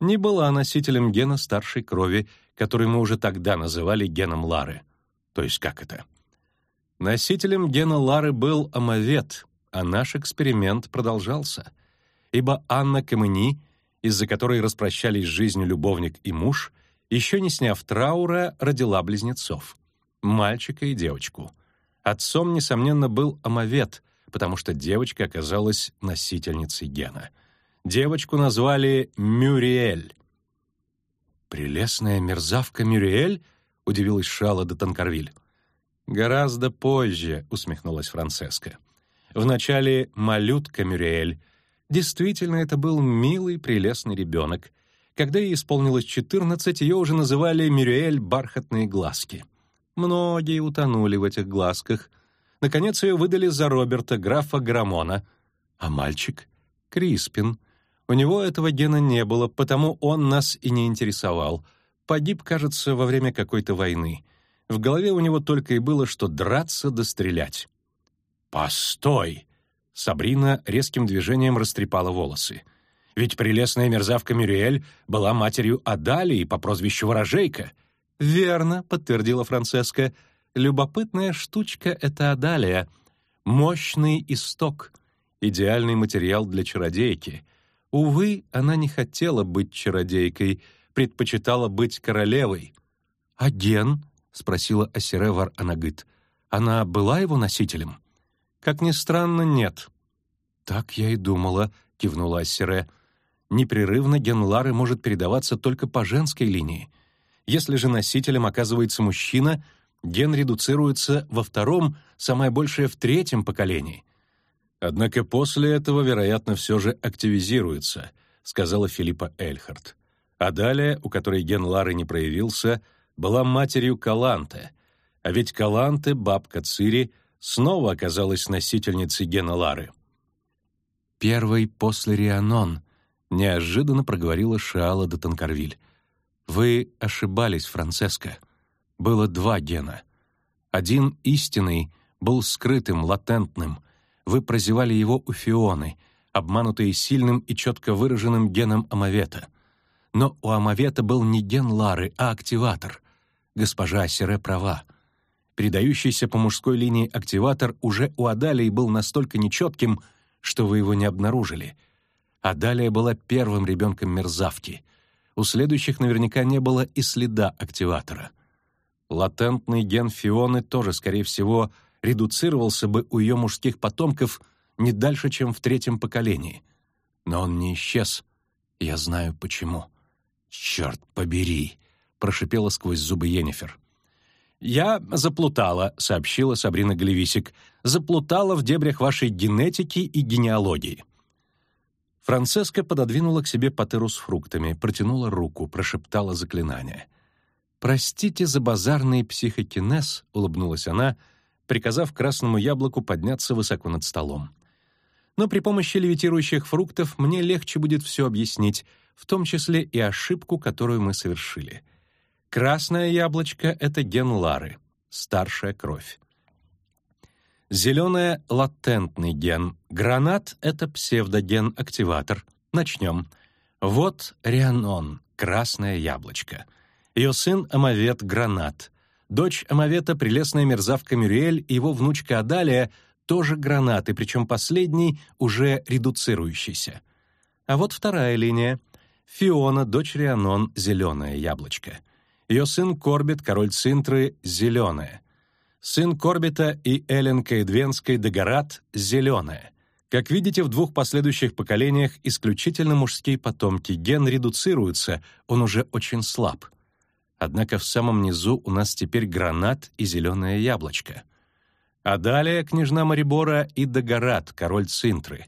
не была носителем гена старшей крови, который мы уже тогда называли геном Лары. То есть как это? Носителем гена Лары был Амавет, а наш эксперимент продолжался. Ибо Анна Камыни, из-за которой распрощались с жизнью любовник и муж, еще не сняв траура, родила близнецов — мальчика и девочку. Отцом, несомненно, был Амавет, потому что девочка оказалась носительницей гена. Девочку назвали Мюриэль. «Прелестная мерзавка Мюриэль?» — удивилась Шала де Танкарвиль. «Гораздо позже», — усмехнулась Францеска. «Вначале малютка Мюриэль. Действительно, это был милый, прелестный ребенок. Когда ей исполнилось четырнадцать, ее уже называли Мюриэль «бархатные глазки». Многие утонули в этих глазках. Наконец ее выдали за Роберта, графа Грамона. А мальчик — Криспин. У него этого гена не было, потому он нас и не интересовал. Погиб, кажется, во время какой-то войны. В голове у него только и было, что драться да стрелять. «Постой!» Сабрина резким движением растрепала волосы. «Ведь прелестная мерзавка Мюриэль была матерью Адалии по прозвищу Ворожейка». «Верно», — подтвердила Францеска. «Любопытная штучка — это Адалия. Мощный исток, идеальный материал для чародейки. Увы, она не хотела быть чародейкой, предпочитала быть королевой». «А Ген?» — спросила Асире Вар-Анагыт. «Она была его носителем?» «Как ни странно, нет». «Так я и думала», — кивнула Ассире. «Непрерывно ген Лары может передаваться только по женской линии. Если же носителем оказывается мужчина, ген редуцируется во втором, самое большее в третьем поколении». «Однако после этого, вероятно, все же активизируется», — сказала Филиппа Эльхард. А далее, у которой ген Лары не проявился, была матерью Каланте, а ведь Каланте, бабка Цири, снова оказалась носительницей гена Лары. «Первый после Рианон», — неожиданно проговорила Шиала де Танкарвиль. «Вы ошибались, Францеско. Было два гена. Один истинный был скрытым, латентным. Вы прозевали его у Фионы, обманутые сильным и четко выраженным геном Амавета. Но у Амавета был не ген Лары, а активатор. Госпожа Сере права. Передающийся по мужской линии активатор уже у Адалии был настолько нечетким, что вы его не обнаружили. Адалия была первым ребенком мерзавки. У следующих наверняка не было и следа активатора. Латентный ген Фионы тоже, скорее всего, редуцировался бы у ее мужских потомков не дальше, чем в третьем поколении. Но он не исчез. Я знаю почему. «Черт побери!» — прошипела сквозь зубы Йеннифер. «Я заплутала», — сообщила Сабрина Глевисик. «Заплутала в дебрях вашей генетики и генеалогии». Францеска пододвинула к себе патеру с фруктами, протянула руку, прошептала заклинание. «Простите за базарный психокинез», — улыбнулась она, приказав красному яблоку подняться высоко над столом. «Но при помощи левитирующих фруктов мне легче будет все объяснить, в том числе и ошибку, которую мы совершили». Красное яблочко — это ген Лары, старшая кровь. Зеленое — латентный ген. Гранат — это псевдоген-активатор. Начнем. Вот Рианон, красное яблочко. Ее сын Амавет — гранат. Дочь Амавета — прелестная мерзавка Мюриэль и его внучка Адалия — тоже гранаты, причем последний уже редуцирующийся. А вот вторая линия. Фиона, дочь Рианон, зеленое яблочко. Ее сын Корбит, король Цинтры, зеленая. Сын Корбита и Эллен Кейдвенской Дагорат — зеленая. Как видите, в двух последующих поколениях исключительно мужские потомки. Ген редуцируется, он уже очень слаб. Однако в самом низу у нас теперь гранат и зеленое яблочко. А далее княжна Марибора и Дагорат, король Цинтры.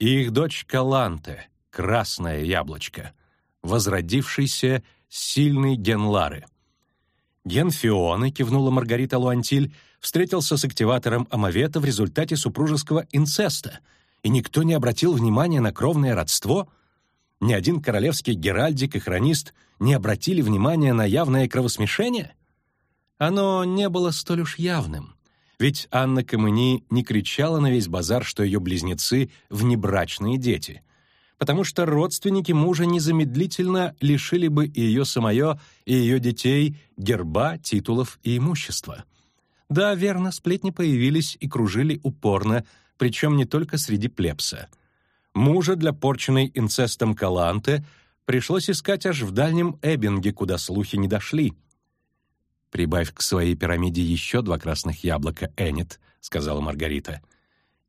И их дочь Каланте, красное яблочко. Возродившийся сильный ген Лары. Ген Фионы, кивнула Маргарита Луантиль, встретился с активатором Амавета в результате супружеского инцеста, и никто не обратил внимания на кровное родство? Ни один королевский геральдик и хронист не обратили внимания на явное кровосмешение? Оно не было столь уж явным, ведь Анна Камыни не кричала на весь базар, что ее близнецы — внебрачные дети — потому что родственники мужа незамедлительно лишили бы и ее самое, и ее детей герба, титулов и имущества. Да, верно, сплетни появились и кружили упорно, причем не только среди плебса. Мужа для порченной инцестом Каланте пришлось искать аж в дальнем Эббинге, куда слухи не дошли. «Прибавь к своей пирамиде еще два красных яблока, Эннет», — сказала Маргарита.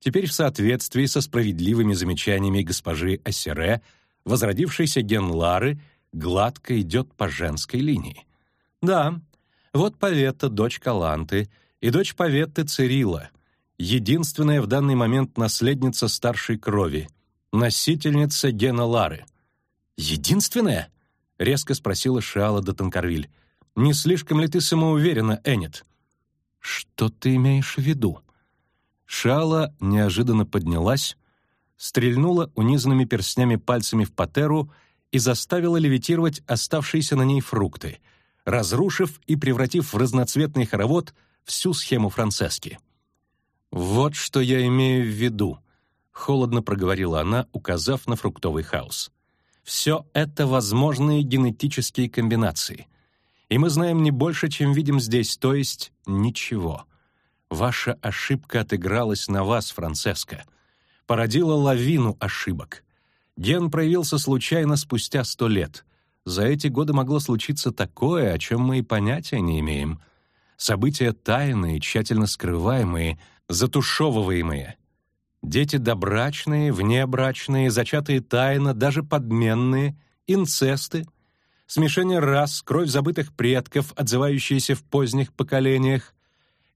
Теперь в соответствии со справедливыми замечаниями госпожи Ассере, возродившийся ген Лары гладко идет по женской линии. Да, вот Паветта, дочь Каланты, и дочь Паветты Цирила, единственная в данный момент наследница старшей крови, носительница гена Лары. «Единственная?» — резко спросила Шиала де Танкарвиль. «Не слишком ли ты самоуверена, Эннет?» «Что ты имеешь в виду?» Шала неожиданно поднялась, стрельнула унизанными перстнями пальцами в патеру и заставила левитировать оставшиеся на ней фрукты, разрушив и превратив в разноцветный хоровод всю схему Францески. «Вот что я имею в виду», — холодно проговорила она, указав на фруктовый хаос. «Все это возможные генетические комбинации. И мы знаем не больше, чем видим здесь, то есть ничего. Ваша ошибка отыгралась на вас, Францеско. Породила лавину ошибок. Ген проявился случайно спустя сто лет. За эти годы могло случиться такое, о чем мы и понятия не имеем. События тайные, тщательно скрываемые, затушевываемые. Дети добрачные, внебрачные, зачатые тайно, даже подменные, инцесты, смешение рас, кровь забытых предков, отзывающиеся в поздних поколениях,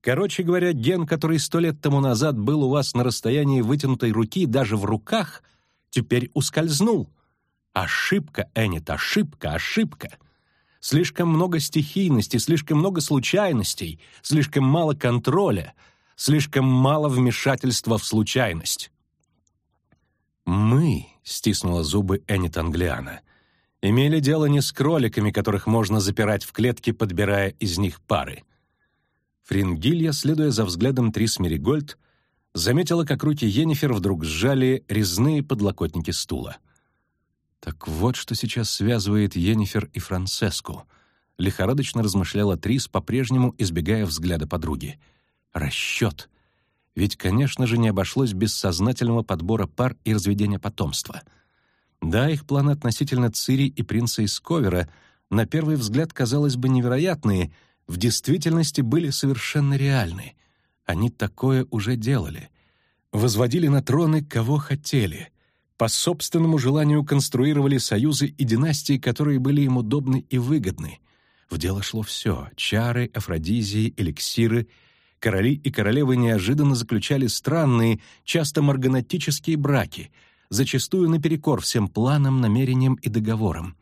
Короче говоря, ген, который сто лет тому назад был у вас на расстоянии вытянутой руки, даже в руках, теперь ускользнул. Ошибка, Эннет, ошибка, ошибка. Слишком много стихийности, слишком много случайностей, слишком мало контроля, слишком мало вмешательства в случайность. «Мы», — стиснула зубы Эннет Англиана, — имели дело не с кроликами, которых можно запирать в клетке, подбирая из них пары. Фрингилья, следуя за взглядом Трис Меригольд, заметила, как руки Йеннифер вдруг сжали резные подлокотники стула. «Так вот, что сейчас связывает Йеннифер и Францеску», — лихорадочно размышляла Трис, по-прежнему избегая взгляда подруги. «Расчет. Ведь, конечно же, не обошлось без сознательного подбора пар и разведения потомства. Да, их планы относительно Цири и принца из Ковера на первый взгляд, казалось бы, невероятные — в действительности были совершенно реальны. Они такое уже делали. Возводили на троны кого хотели. По собственному желанию конструировали союзы и династии, которые были им удобны и выгодны. В дело шло все — чары, афродизии, эликсиры. Короли и королевы неожиданно заключали странные, часто марганатические браки, зачастую наперекор всем планам, намерениям и договорам.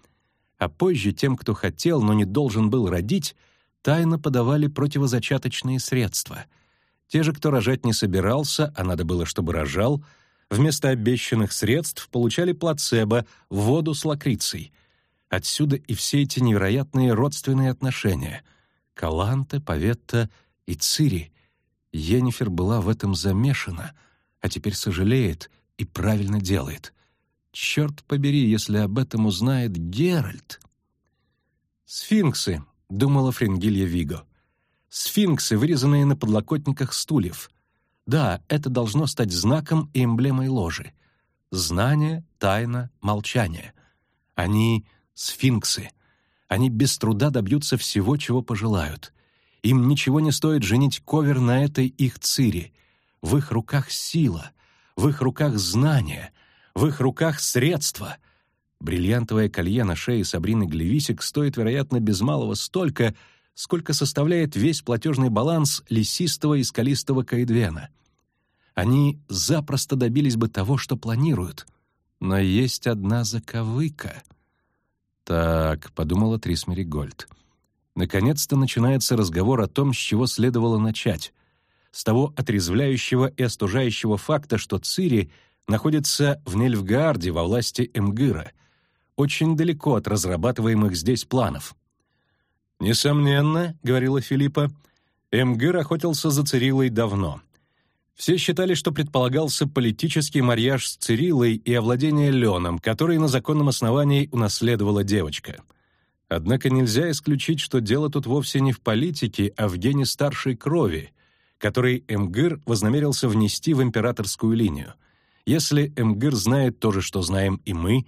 А позже тем, кто хотел, но не должен был родить — тайно подавали противозачаточные средства. Те же, кто рожать не собирался, а надо было, чтобы рожал, вместо обещанных средств получали плацебо, воду с лакрицей. Отсюда и все эти невероятные родственные отношения. Каланте, Паветта и Цири. Йеннифер была в этом замешана, а теперь сожалеет и правильно делает. Черт побери, если об этом узнает Геральт. Сфинксы, думала Фрингилья Виго. Сфинксы, вырезанные на подлокотниках стульев. Да, это должно стать знаком и эмблемой ложи. Знание, тайна, молчание. Они — сфинксы. Они без труда добьются всего, чего пожелают. Им ничего не стоит женить ковер на этой их цири. В их руках сила, в их руках знание, в их руках средства — Бриллиантовое колье на шее Сабрины Глевисик стоит, вероятно, без малого столько, сколько составляет весь платежный баланс лесистого и скалистого Каэдвена. Они запросто добились бы того, что планируют. Но есть одна заковыка. «Так», — подумала Трис Меригольд. Наконец-то начинается разговор о том, с чего следовало начать. С того отрезвляющего и остужающего факта, что Цири находится в Нельфгаарде во власти Эмгыра, очень далеко от разрабатываемых здесь планов. «Несомненно», — говорила Филиппа, — «Эмгыр охотился за Цирилой давно». Все считали, что предполагался политический марьяж с Цирилой и овладение Леном, который на законном основании унаследовала девочка. Однако нельзя исключить, что дело тут вовсе не в политике, а в гене старшей крови, который Эмгыр вознамерился внести в императорскую линию. Если Эмгыр знает то же, что знаем и мы,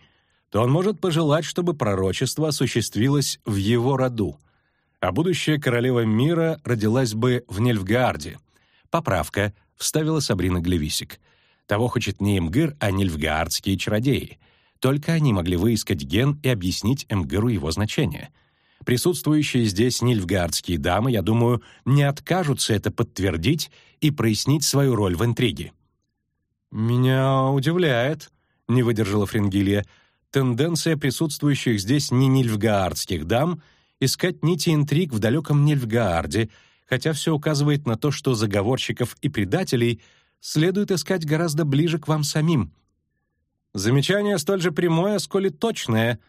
то он может пожелать, чтобы пророчество осуществилось в его роду, а будущая королева мира родилась бы в Нельфгаарде. Поправка — вставила Сабрина Глевисик. Того хочет не Эмгыр, а нильфгаардские чародеи. Только они могли выискать ген и объяснить Эмгыру его значение. Присутствующие здесь нильфгаардские дамы, я думаю, не откажутся это подтвердить и прояснить свою роль в интриге. «Меня удивляет», — не выдержала Фрингилия, «тенденция присутствующих здесь не нильфгаардских дам искать нити интриг в далеком Нильфгаарде — хотя все указывает на то, что заговорщиков и предателей следует искать гораздо ближе к вам самим. Замечание столь же прямое, сколь и точное.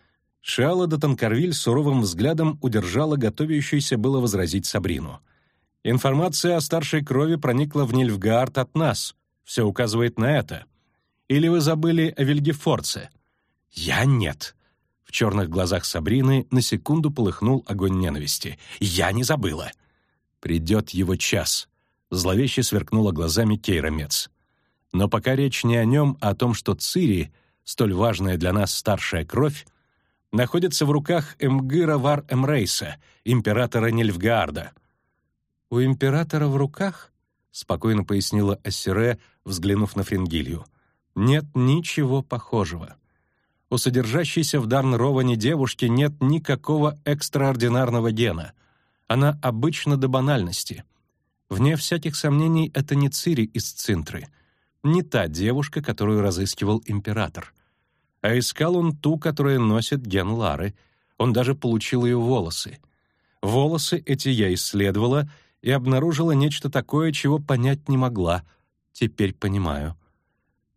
Шиала де Танкарвиль суровым взглядом удержала готовящуюся было возразить Сабрину. Информация о старшей крови проникла в Нильфгаард от нас. Все указывает на это. Или вы забыли о Вильгефорце? Я нет. В черных глазах Сабрины на секунду полыхнул огонь ненависти. Я не забыла. Придет его час. Зловеще сверкнула глазами Кейра Мец. Но пока речь не о нем, а о том, что Цири, столь важная для нас старшая кровь, находится в руках Эмгыра Вар Эмрейса, императора Нильфгаарда. «У императора в руках?» — спокойно пояснила Ассире, взглянув на Фрингилью. «Нет ничего похожего. У содержащейся в Дарн-Роване девушки нет никакого экстраординарного гена — она обычна до банальности. Вне всяких сомнений, это не Цири из Цинтры, не та девушка, которую разыскивал император. А искал он ту, которая носит ген Лары. Он даже получил ее волосы. Волосы эти я исследовала и обнаружила нечто такое, чего понять не могла. Теперь понимаю.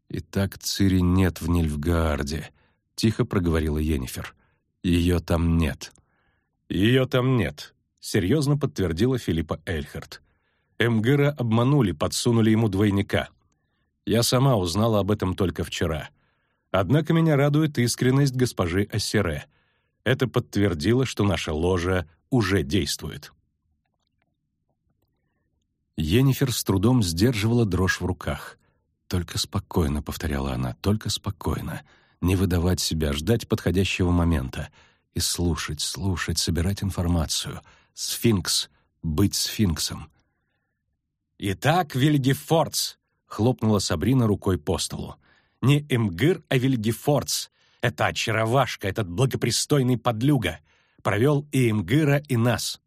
«Итак, Цири нет в Нильфгаарде», — тихо проговорила Йеннифер. «Ее там нет». «Ее там нет», — серьезно подтвердила Филиппа Эльхард. Эмгыра обманули, подсунули ему двойника. Я сама узнала об этом только вчера. Однако меня радует искренность госпожи Ассере. Это подтвердило, что наша ложа уже действует. Енифер с трудом сдерживала дрожь в руках. «Только спокойно», — повторяла она, — «только спокойно. Не выдавать себя, ждать подходящего момента. И слушать, слушать, собирать информацию — Сфинкс. Быть сфинксом. «Итак, Вильгефордс!» — хлопнула Сабрина рукой по столу. «Не Эмгыр, а Вильгефордс. Это очаровашка, этот благопристойный подлюга. Провел и Эмгыра, и нас».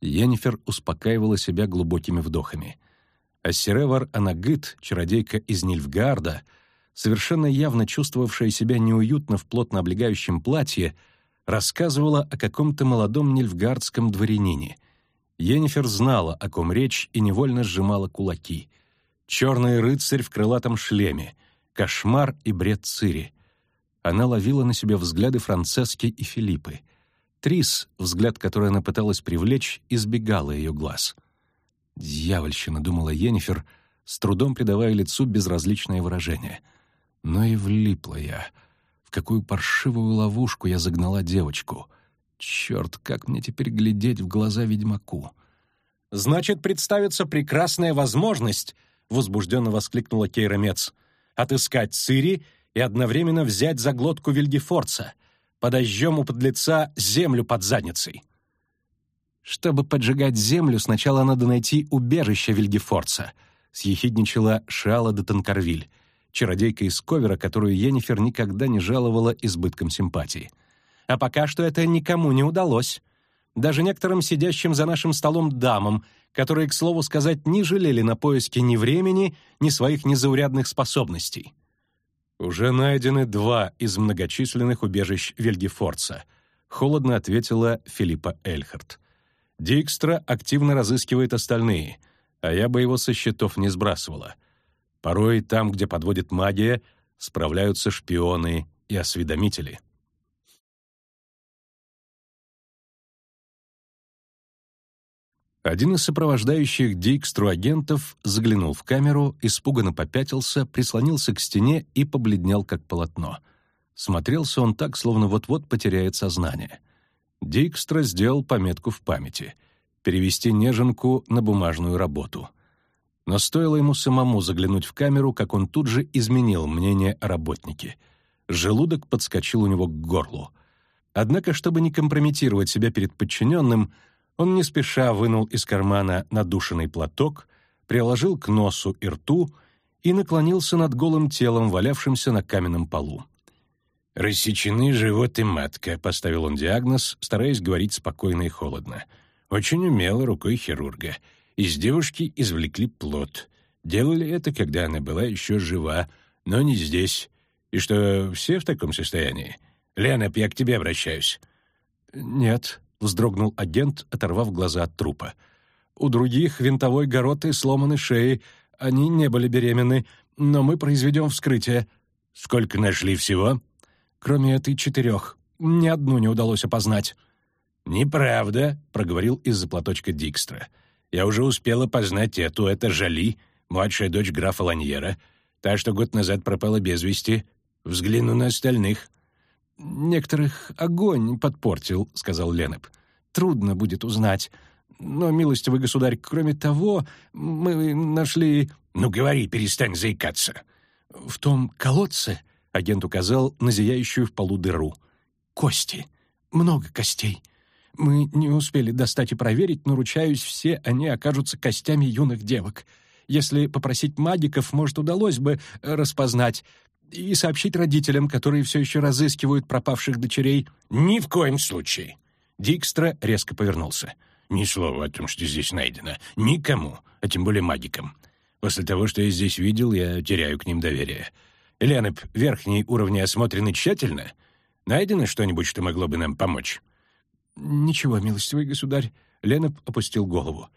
Йеннифер успокаивала себя глубокими вдохами. А Сиревар Анагыт, чародейка из Нильфгаарда, совершенно явно чувствовавшая себя неуютно в плотно облегающем платье, рассказывала о каком-то молодом нильфгардском дворянине. Йеннифер знала, о ком речь, и невольно сжимала кулаки. Черный рыцарь в крылатом шлеме, кошмар и бред Цири. Она ловила на себе взгляды Францески и Филиппы. Трис, взгляд, который она пыталась привлечь, избегала ее глаз. «Дьявольщина», — думала Йеннифер, с трудом придавая лицу безразличное выражение. «Но и влипла я» какую паршивую ловушку я загнала девочку. Черт, как мне теперь глядеть в глаза ведьмаку? «Значит, представится прекрасная возможность», — возбужденно воскликнула Кейра Мец, «отыскать Цири и одновременно взять за глотку Вильгефорца. Подожжем у подлеца землю под задницей». «Чтобы поджигать землю, сначала надо найти убежище Вильгефорца», — съехидничала Шиала де Танкарвиль чародейка из Ковера, которую Йеннифер никогда не жаловала избытком симпатии. А пока что это никому не удалось. Даже некоторым сидящим за нашим столом дамам, которые, к слову сказать, не жалели на поиски ни времени, ни своих незаурядных способностей. Уже найдены два из многочисленных убежищ Вельгефорца. холодно ответила Филиппа Эльхарт. Дикстра активно разыскивает остальные, а я бы его со счетов не сбрасывала. Порой там, где подводит магия, справляются шпионы и осведомители. Один из сопровождающих Дикстру агентов заглянул в камеру, испуганно попятился, прислонился к стене и побледнел, как полотно. Смотрелся он так, словно вот-вот потеряет сознание. Дикстра сделал пометку в памяти — перевести неженку на бумажную работу. Но стоило ему самому заглянуть в камеру, как он тут же изменил мнение о работнике. Желудок подскочил у него к горлу. Однако, чтобы не компрометировать себя перед подчиненным, он не спеша вынул из кармана надушенный платок, приложил к носу и рту и наклонился над голым телом, валявшимся на каменном полу. «Рассечены живот и матка», — поставил он диагноз, стараясь говорить спокойно и холодно. «Очень умело рукой хирурга. Из девушки извлекли плод. Делали это, когда она была еще жива, но не здесь. И что, все в таком состоянии? Лена, я к тебе обращаюсь». «Нет», вздрогнул агент, оторвав глаза от трупа. У других винтовой гороты сломаны шеи, они не были беременны, но мы произведем вскрытие. Сколько нашли всего? Кроме этой четырех. Ни одну не удалось опознать. «Неправда», — проговорил из-за платочка Дикстра. «Я уже успел опознать эту, это Жали, младшая дочь графа Ланьера, та, что год назад пропала без вести. Взгляну на остальных». «Некоторых огонь подпортил», — сказал Ленеп. «Трудно будет узнать. Но, милостивый государь, кроме того, мы нашли...» «Ну, говори, перестань заикаться». «В том колодце», — агент указал на зияющую в полу дыру, — «кости. Много костей. Мы не успели достать и проверить, но, ручаюсь, все они окажутся костями юных девок. Если попросить магиков, может, удалось бы распознать и сообщить родителям, которые все еще разыскивают пропавших дочерей. Ни в коем случае. Дикстра резко повернулся. Ни слова о том, что здесь найдено. Никому, а тем более магикам. После того, что я здесь видел, я теряю к ним доверие. Ленеп, верхние уровни осмотрены тщательно? Найдено что-нибудь, что могло бы нам помочь? Ничего, милостивый государь. Ленеп опустил голову.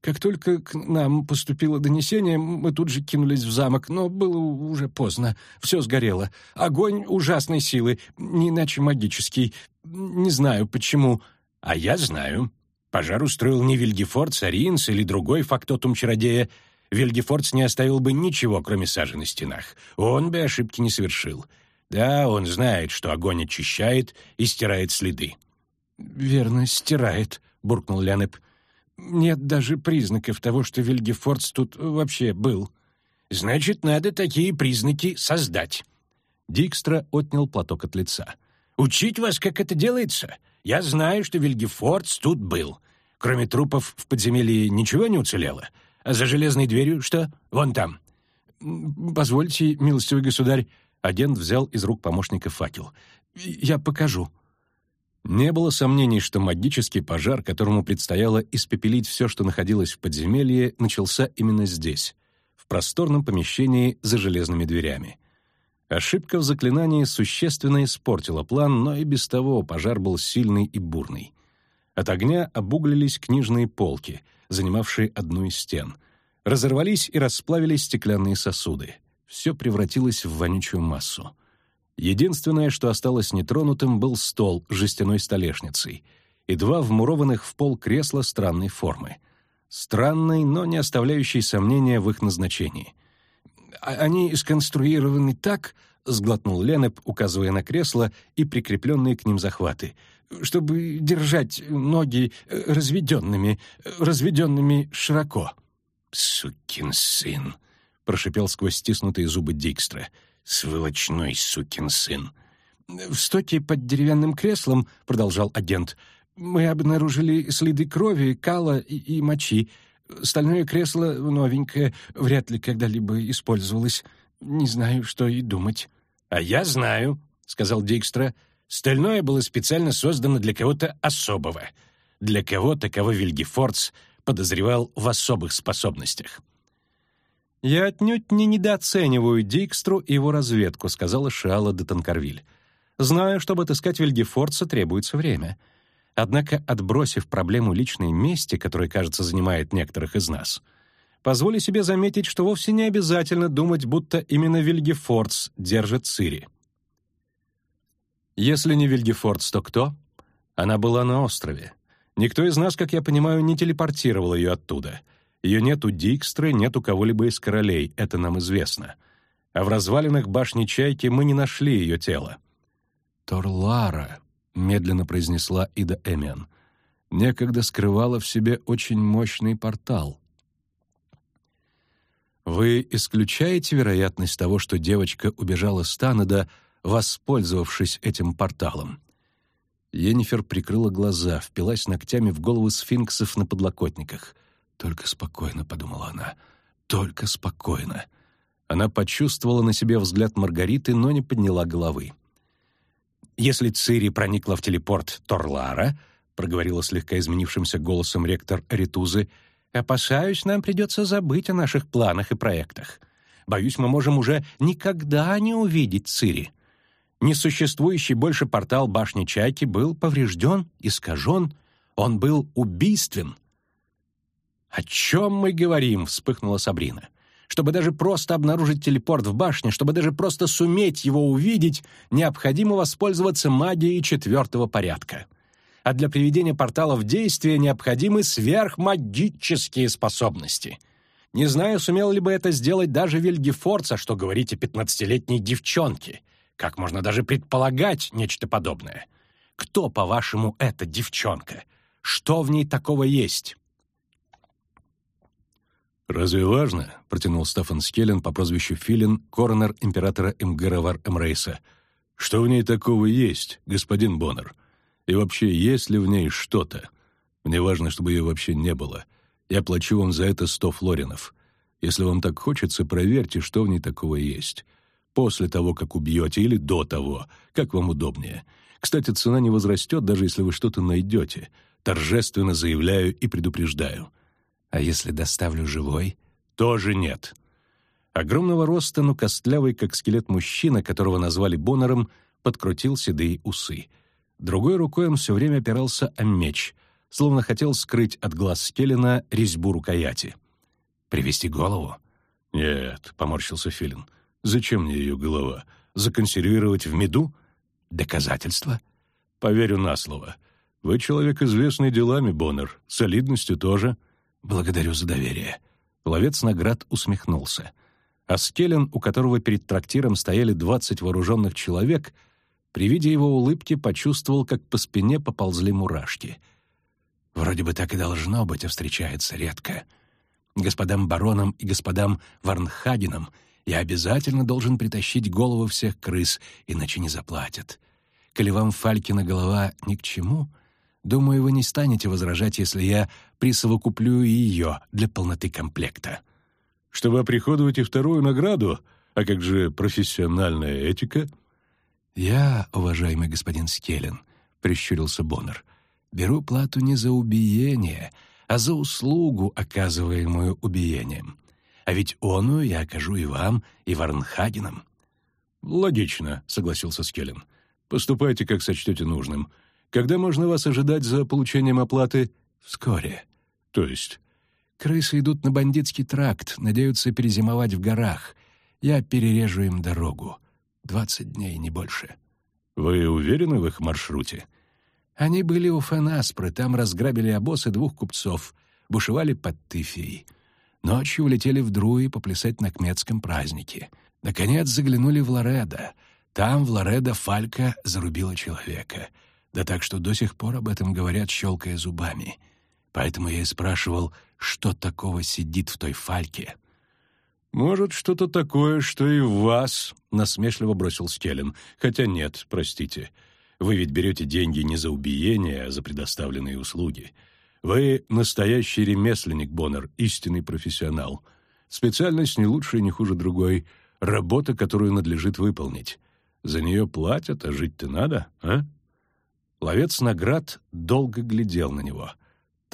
Как только к нам поступило донесение, мы тут же кинулись в замок, но было уже поздно. Все сгорело. Огонь ужасной силы, не иначе магический. Не знаю, почему. А я знаю. Пожар устроил не Вильгефорд, Сариенс или другой фактотум чародея. Вильгефордс не оставил бы ничего, кроме сажи на стенах. Он бы ошибки не совершил. Да, он знает, что огонь очищает и стирает следы. «Верно, стирает», — буркнул Лянеп. Нет даже признаков того, что Вильгефордс тут вообще был. Значит, надо такие признаки создать. Дикстра отнял платок от лица. Учить вас, как это делается? Я знаю, что Вильгефордс тут был. Кроме трупов в подземелье ничего не уцелело. А за железной дверью что? Вон там. Позвольте, милостивый государь. Агент взял из рук помощника факел. Я покажу. Не было сомнений, что магический пожар, которому предстояло испепелить все, что находилось в подземелье, начался именно здесь, в просторном помещении за железными дверями. Ошибка в заклинании существенно испортила план, но и без того пожар был сильный и бурный. От огня обуглились книжные полки, занимавшие одну из стен. Разорвались и расплавились стеклянные сосуды. Все превратилось в вонючую массу. Единственное, что осталось нетронутым, был стол с жестяной столешницей и два вмурованных в пол кресла странной формы. Странной, но не оставляющей сомнения в их назначении. «А «Они сконструированы так», — сглотнул Ленеп, указывая на кресло и прикрепленные к ним захваты, «чтобы держать ноги э, разведенными, э, разведенными широко». «Сукин сын», — прошипел сквозь стиснутые зубы Дикстра, — Сволочной сукин сын. «В стоке под деревянным креслом, — продолжал агент, — мы обнаружили следы крови, кала и, и мочи. Стальное кресло новенькое, вряд ли когда-либо использовалось. Не знаю, что и думать». «А я знаю», — сказал Дикстра. «Стальное было специально создано для кого-то особого. Для кого-то, кого Вильгефордс подозревал в особых способностях». «Я отнюдь не недооцениваю Дикстру и его разведку», — сказала Шиала де Танкарвиль. Знаю, чтобы отыскать Вильгефорца, требуется время. Однако, отбросив проблему личной мести, которая, кажется, занимает некоторых из нас, позволю себе заметить, что вовсе не обязательно думать, будто именно Вильгефордс держит Цири. Если не Вильгефордс, то кто? Она была на острове. Никто из нас, как я понимаю, не телепортировал ее оттуда. Ее нет у Дикстры, нет у кого-либо из королей, это нам известно. А в развалинах башни Чайки мы не нашли ее тело. «Торлара», — медленно произнесла Ида Эмиан, некогда скрывала в себе очень мощный портал. Вы исключаете вероятность того, что девочка убежала с Танада, воспользовавшись этим порталом? Енифер прикрыла глаза, впилась ногтями в голову сфинксов на подлокотниках. «Только спокойно», — подумала она, — «только спокойно». Она почувствовала на себе взгляд Маргариты, но не подняла головы. «Если Цири проникла в телепорт Торлара», — проговорила слегка изменившимся голосом ректор Ритузы, «опасаюсь, нам придется забыть о наших планах и проектах. Боюсь, мы можем уже никогда не увидеть Цири. Несуществующий больше портал башни Чайки был поврежден, искажен, он был убийствен». «О чем мы говорим?» — вспыхнула Сабрина. Чтобы даже просто обнаружить телепорт в башне, чтобы даже просто суметь его увидеть, необходимо воспользоваться магией четвертого порядка. А для приведения портала в действие необходимы сверхмагические способности. Не знаю, сумел ли бы это сделать даже Вильгефорца, что говорить о пятнадцатилетней девчонке. Как можно даже предполагать нечто подобное? Кто, по-вашему, эта девчонка? Что в ней такого есть? «Разве важно?» — протянул Стефан Скеллен по прозвищу Филин, коронер императора Эмгеравар Эмрейса. «Что в ней такого есть, господин Боннер? И вообще, есть ли в ней что-то? Мне важно, чтобы ее вообще не было. Я плачу вам за это сто флоринов. Если вам так хочется, проверьте, что в ней такого есть. После того, как убьете, или до того, как вам удобнее. Кстати, цена не возрастет, даже если вы что-то найдете. Торжественно заявляю и предупреждаю». А если доставлю живой? Тоже нет. Огромного роста, но костлявый, как скелет мужчина, которого назвали Боннером, подкрутил седые усы. Другой рукой он все время опирался о меч, словно хотел скрыть от глаз Скеллена резьбу рукояти. «Привести голову?» «Нет», — поморщился Филин. «Зачем мне ее голова? Законсервировать в меду? Доказательства?» «Поверю на слово. Вы человек, известный делами, Боннер, солидностью тоже». «Благодарю за доверие». Ловец наград усмехнулся. А Скеллен, у которого перед трактиром стояли двадцать вооруженных человек, при виде его улыбки почувствовал, как по спине поползли мурашки. «Вроде бы так и должно быть, а встречается редко. Господам баронам и господам Варнхагенам я обязательно должен притащить голову всех крыс, иначе не заплатят. Коли вам Фалькина голова ни к чему, думаю, вы не станете возражать, если я присовокуплю и ее для полноты комплекта. Чтобы оприходовать и вторую награду, а как же профессиональная этика? Я, уважаемый господин Скеллен, прищурился Боннер, беру плату не за убиение, а за услугу, оказываемую убиением. А ведь оную я окажу и вам, и Варнхагенам. «Логично», — согласился Скеллен. «Поступайте, как сочтете нужным. Когда можно вас ожидать за получением оплаты?» «Вскоре. То есть? Крысы идут на бандитский тракт, надеются перезимовать в горах. Я перережу им дорогу. Двадцать дней, не больше. Вы уверены в их маршруте? Они были у Фенаспры, там разграбили обоз и двух купцов, бушевали под Тыфией. Ночью улетели в Друи поплясать на кметском празднике. Наконец заглянули в Лоредо. Там в Лоредо Фалька зарубила человека. Да так, что до сих пор об этом говорят, щелкая зубами — Поэтому я и спрашивал, что такого сидит в той фальке. «Может, что-то такое, что и вас», — насмешливо бросил Скеллен. «Хотя нет, простите. Вы ведь берете деньги не за убиение, а за предоставленные услуги. Вы настоящий ремесленник, Боннер, истинный профессионал. Специальность не лучше и не хуже другой. Работа, которую надлежит выполнить. За нее платят, а жить-то надо, а?» Ловец наград долго глядел на него —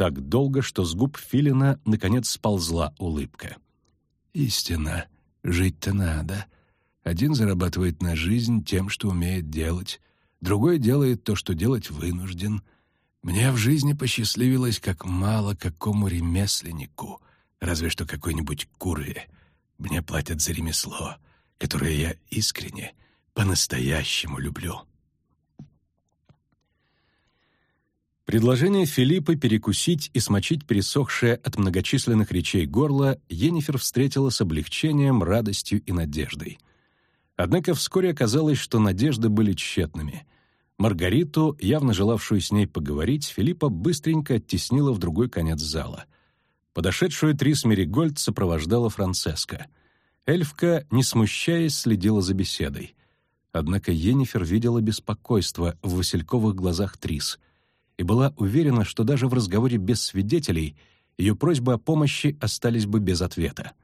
так долго, что с губ Филина наконец сползла улыбка. «Истина. Жить-то надо. Один зарабатывает на жизнь тем, что умеет делать, другой делает то, что делать вынужден. Мне в жизни посчастливилось как мало какому ремесленнику, разве что какой-нибудь курве. Мне платят за ремесло, которое я искренне, по-настоящему люблю. Предложение Филиппа перекусить и смочить пересохшее от многочисленных речей горло Енифер встретила с облегчением, радостью и надеждой. Однако вскоре оказалось, что надежды были тщетными. Маргариту, явно желавшую с ней поговорить, Филиппа быстренько оттеснила в другой конец зала. Подошедшую Трис Меригольд сопровождала Францеска. Эльфка, не смущаясь, следила за беседой. Однако Енифер видела беспокойство в васильковых глазах Трис и была уверена, что даже в разговоре без свидетелей ее просьбы о помощи остались бы без ответа.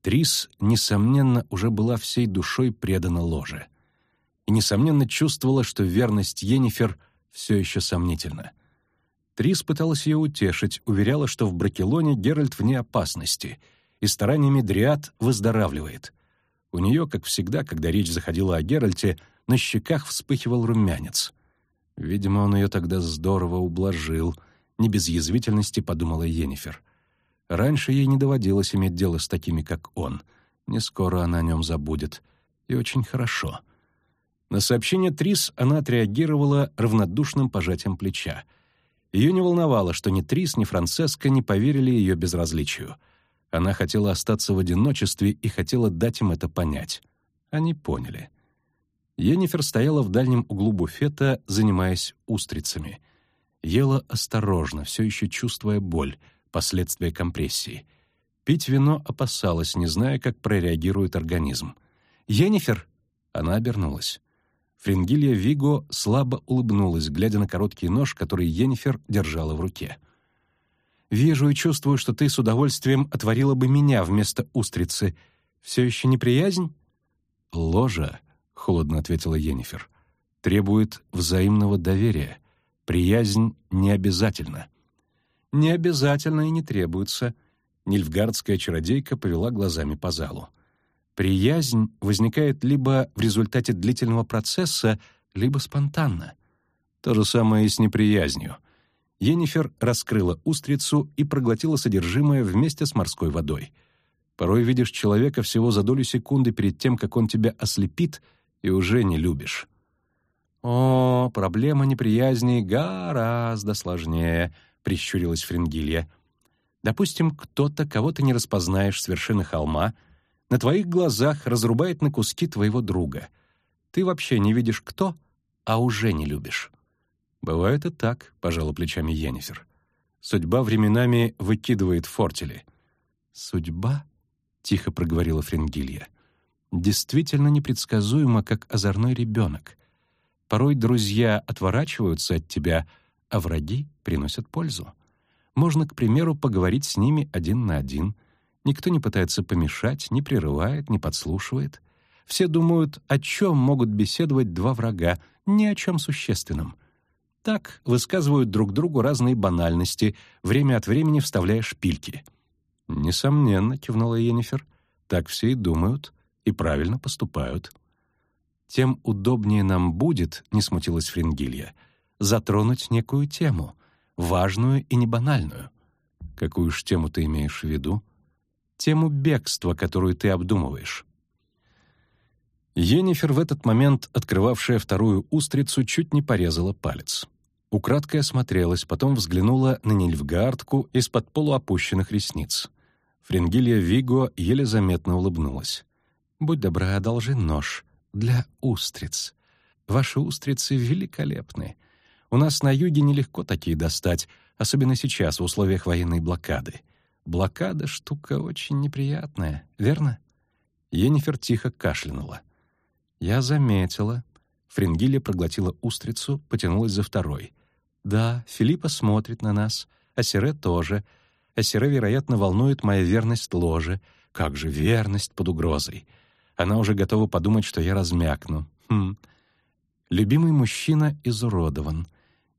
Трис, несомненно, уже была всей душой предана ложе — и, несомненно, чувствовала, что верность Енифер все еще сомнительна. Трис пыталась ее утешить, уверяла, что в Бракелоне Геральт вне опасности, и стараниями Дриад выздоравливает. У нее, как всегда, когда речь заходила о Геральте, на щеках вспыхивал румянец. Видимо, он ее тогда здорово ублажил, не без язвительности подумала Енифер. Раньше ей не доводилось иметь дело с такими, как он. Не скоро она о нем забудет. И очень хорошо. На сообщение Трис она отреагировала равнодушным пожатием плеча. Ее не волновало, что ни Трис, ни Францеска не поверили ее безразличию. Она хотела остаться в одиночестве и хотела дать им это понять. Они поняли. Енифер стояла в дальнем углу буфета, занимаясь устрицами. Ела осторожно, все еще чувствуя боль, последствия компрессии. Пить вино опасалась, не зная, как прореагирует организм. «Енифер!» — она обернулась. Фрингилья Виго слабо улыбнулась, глядя на короткий нож, который Йеннифер держала в руке. «Вижу и чувствую, что ты с удовольствием отворила бы меня вместо устрицы. Все еще неприязнь?» «Ложа», — холодно ответила Йеннифер, — «требует взаимного доверия. Приязнь не обязательно». «Не обязательно и не требуется», — Нильфгардская чародейка повела глазами по залу. Приязнь возникает либо в результате длительного процесса, либо спонтанно. То же самое и с неприязнью. Енифер раскрыла устрицу и проглотила содержимое вместе с морской водой. Порой видишь человека всего за долю секунды перед тем, как он тебя ослепит, и уже не любишь. «О, проблема неприязни гораздо сложнее», — прищурилась Фрингилья. «Допустим, кто-то, кого ты не распознаешь с вершины холма — на твоих глазах разрубает на куски твоего друга. Ты вообще не видишь кто, а уже не любишь. Бывает и так, пожала плечами Йеннифер. Судьба временами выкидывает фортели. Судьба, тихо проговорила Фрингилья, действительно непредсказуема, как озорной ребенок. Порой друзья отворачиваются от тебя, а враги приносят пользу. Можно, к примеру, поговорить с ними один на один — Никто не пытается помешать, не прерывает, не подслушивает. Все думают, о чем могут беседовать два врага, ни о чем существенном. Так высказывают друг другу разные банальности, время от времени вставляя шпильки. «Несомненно», — кивнула Енифер, — «так все и думают, и правильно поступают». «Тем удобнее нам будет», — не смутилась Фрингилья, «затронуть некую тему, важную и не банальную». «Какую ж тему ты имеешь в виду?» тему бегства, которую ты обдумываешь. Енифер в этот момент, открывавшая вторую устрицу, чуть не порезала палец. Украдкой осмотрелась, потом взглянула на Нильфгаардку из-под полуопущенных ресниц. Фрингилья Виго еле заметно улыбнулась. «Будь добра, одолжи нож для устриц. Ваши устрицы великолепны. У нас на юге нелегко такие достать, особенно сейчас, в условиях военной блокады. Блокада — штука очень неприятная, верно?» Енифер тихо кашлянула. «Я заметила». Фрингилия проглотила устрицу, потянулась за второй. «Да, Филиппа смотрит на нас, а Сире тоже. А Сире, вероятно, волнует моя верность ложе. Как же верность под угрозой? Она уже готова подумать, что я размякну. Хм. Любимый мужчина изуродован.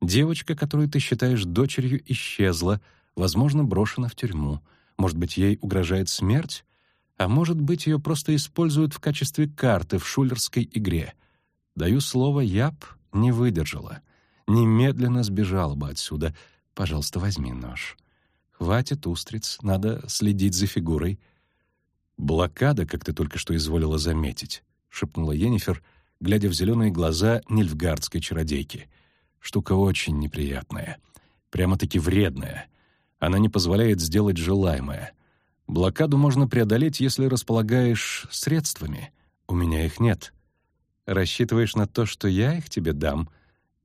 Девочка, которую ты считаешь дочерью, исчезла — возможно, брошена в тюрьму. Может быть, ей угрожает смерть? А может быть, ее просто используют в качестве карты в шулерской игре. Даю слово Яб, не выдержала. Немедленно сбежала бы отсюда. Пожалуйста, возьми нож. Хватит устриц, надо следить за фигурой. «Блокада, как ты только что изволила заметить», — шепнула Енифер, глядя в зеленые глаза нильфгардской чародейки. «Штука очень неприятная, прямо-таки вредная. Она не позволяет сделать желаемое. Блокаду можно преодолеть, если располагаешь средствами. У меня их нет. Рассчитываешь на то, что я их тебе дам?»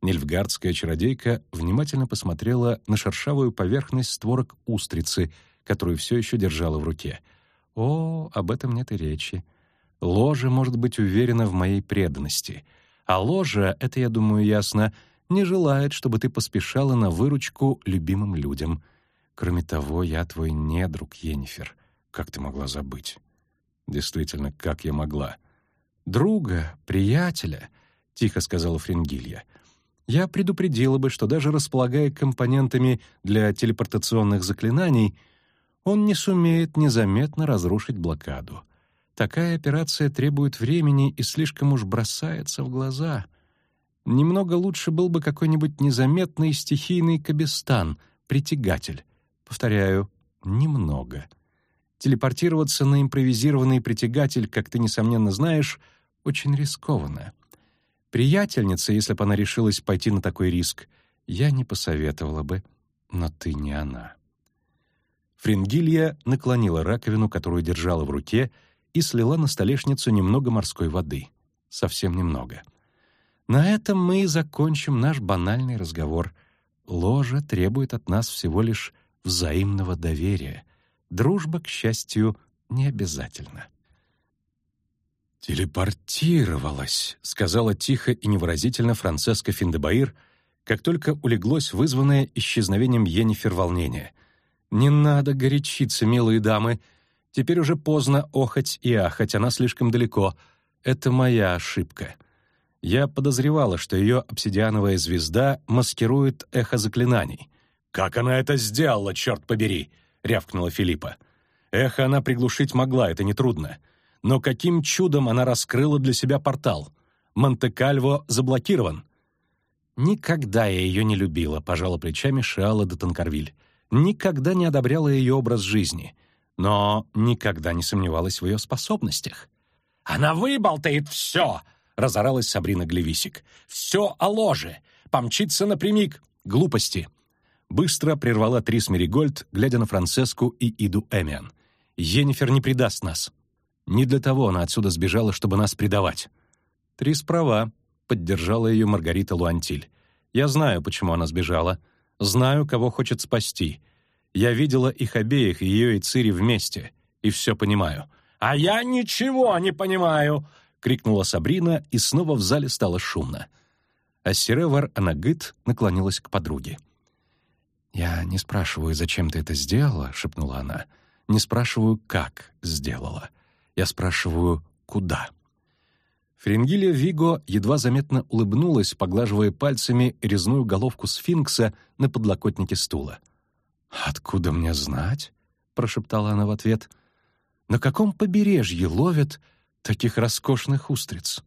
Нильфгардская чародейка внимательно посмотрела на шершавую поверхность створок устрицы, которую все еще держала в руке. «О, об этом нет и речи. Ложа может быть уверена в моей преданности. А ложа, это, я думаю, ясно, не желает, чтобы ты поспешала на выручку любимым людям. Кроме того, я твой недруг, Енифер. Как ты могла забыть?» «Действительно, как я могла?» «Друга, приятеля», — тихо сказала Фрингилья — я предупредила бы, что даже располагая компонентами для телепортационных заклинаний, он не сумеет незаметно разрушить блокаду. Такая операция требует времени и слишком уж бросается в глаза. Немного лучше был бы какой-нибудь незаметный стихийный кабестан, притягатель. Повторяю, немного. Телепортироваться на импровизированный притягатель, как ты, несомненно, знаешь, очень рискованно. Приятельница, если бы она решилась пойти на такой риск, я не посоветовала бы, но ты не она. Фрингилья наклонила раковину, которую держала в руке, и слила на столешницу немного морской воды. Совсем немного. На этом мы и закончим наш банальный разговор. Ложа требует от нас всего лишь взаимного доверия. Дружба, к счастью, не обязательно. «Телепортировалась», — сказала тихо и невыразительно Францеска Финдебаир, как только улеглось вызванное исчезновением Йеннифер волнение. «Не надо горячиться, милые дамы. Теперь уже поздно охать и ахать, она слишком далеко. Это моя ошибка». Я подозревала, что ее обсидиановая звезда маскирует эхо заклинаний. «Как она это сделала, черт побери!» — рявкнула Филиппа. «Эхо она приглушить могла, это нетрудно. Но каким чудом она раскрыла для себя портал? Монте-Кальво заблокирован. Никогда я ее не любила, пожала плечами Шиала де Танкарвиль. Никогда не одобряла ее образ жизни, но никогда не сомневалась в ее способностях. «Она выболтает все!» — разоралась Сабрина Глевисик. «Все о ложе! Помчится напрямик! Глупости!» Быстро прервала Трис Меригольд, глядя на Францеску и Иду Эмиан. «Енифер не предаст нас. Не для того она отсюда сбежала, чтобы нас предавать». «Трис права», — поддержала ее Маргарита Луантиль. «Я знаю, почему она сбежала. Знаю, кого хочет спасти. Я видела их обеих, ее и Цири вместе, и все понимаю». «А я ничего не понимаю!» — крикнула Сабрина, и снова в зале стало шумно. А Сиревар Анагыт наклонилась к подруге. «Я не спрашиваю, зачем ты это сделала», — шепнула она. «Не спрашиваю, как сделала. Я спрашиваю, куда? Фрингилия Виго едва заметно улыбнулась, поглаживая пальцами резную головку сфинкса на подлокотнике стула. «Откуда мне знать?» — прошептала она в ответ. «На каком побережье ловят таких роскошных устриц?»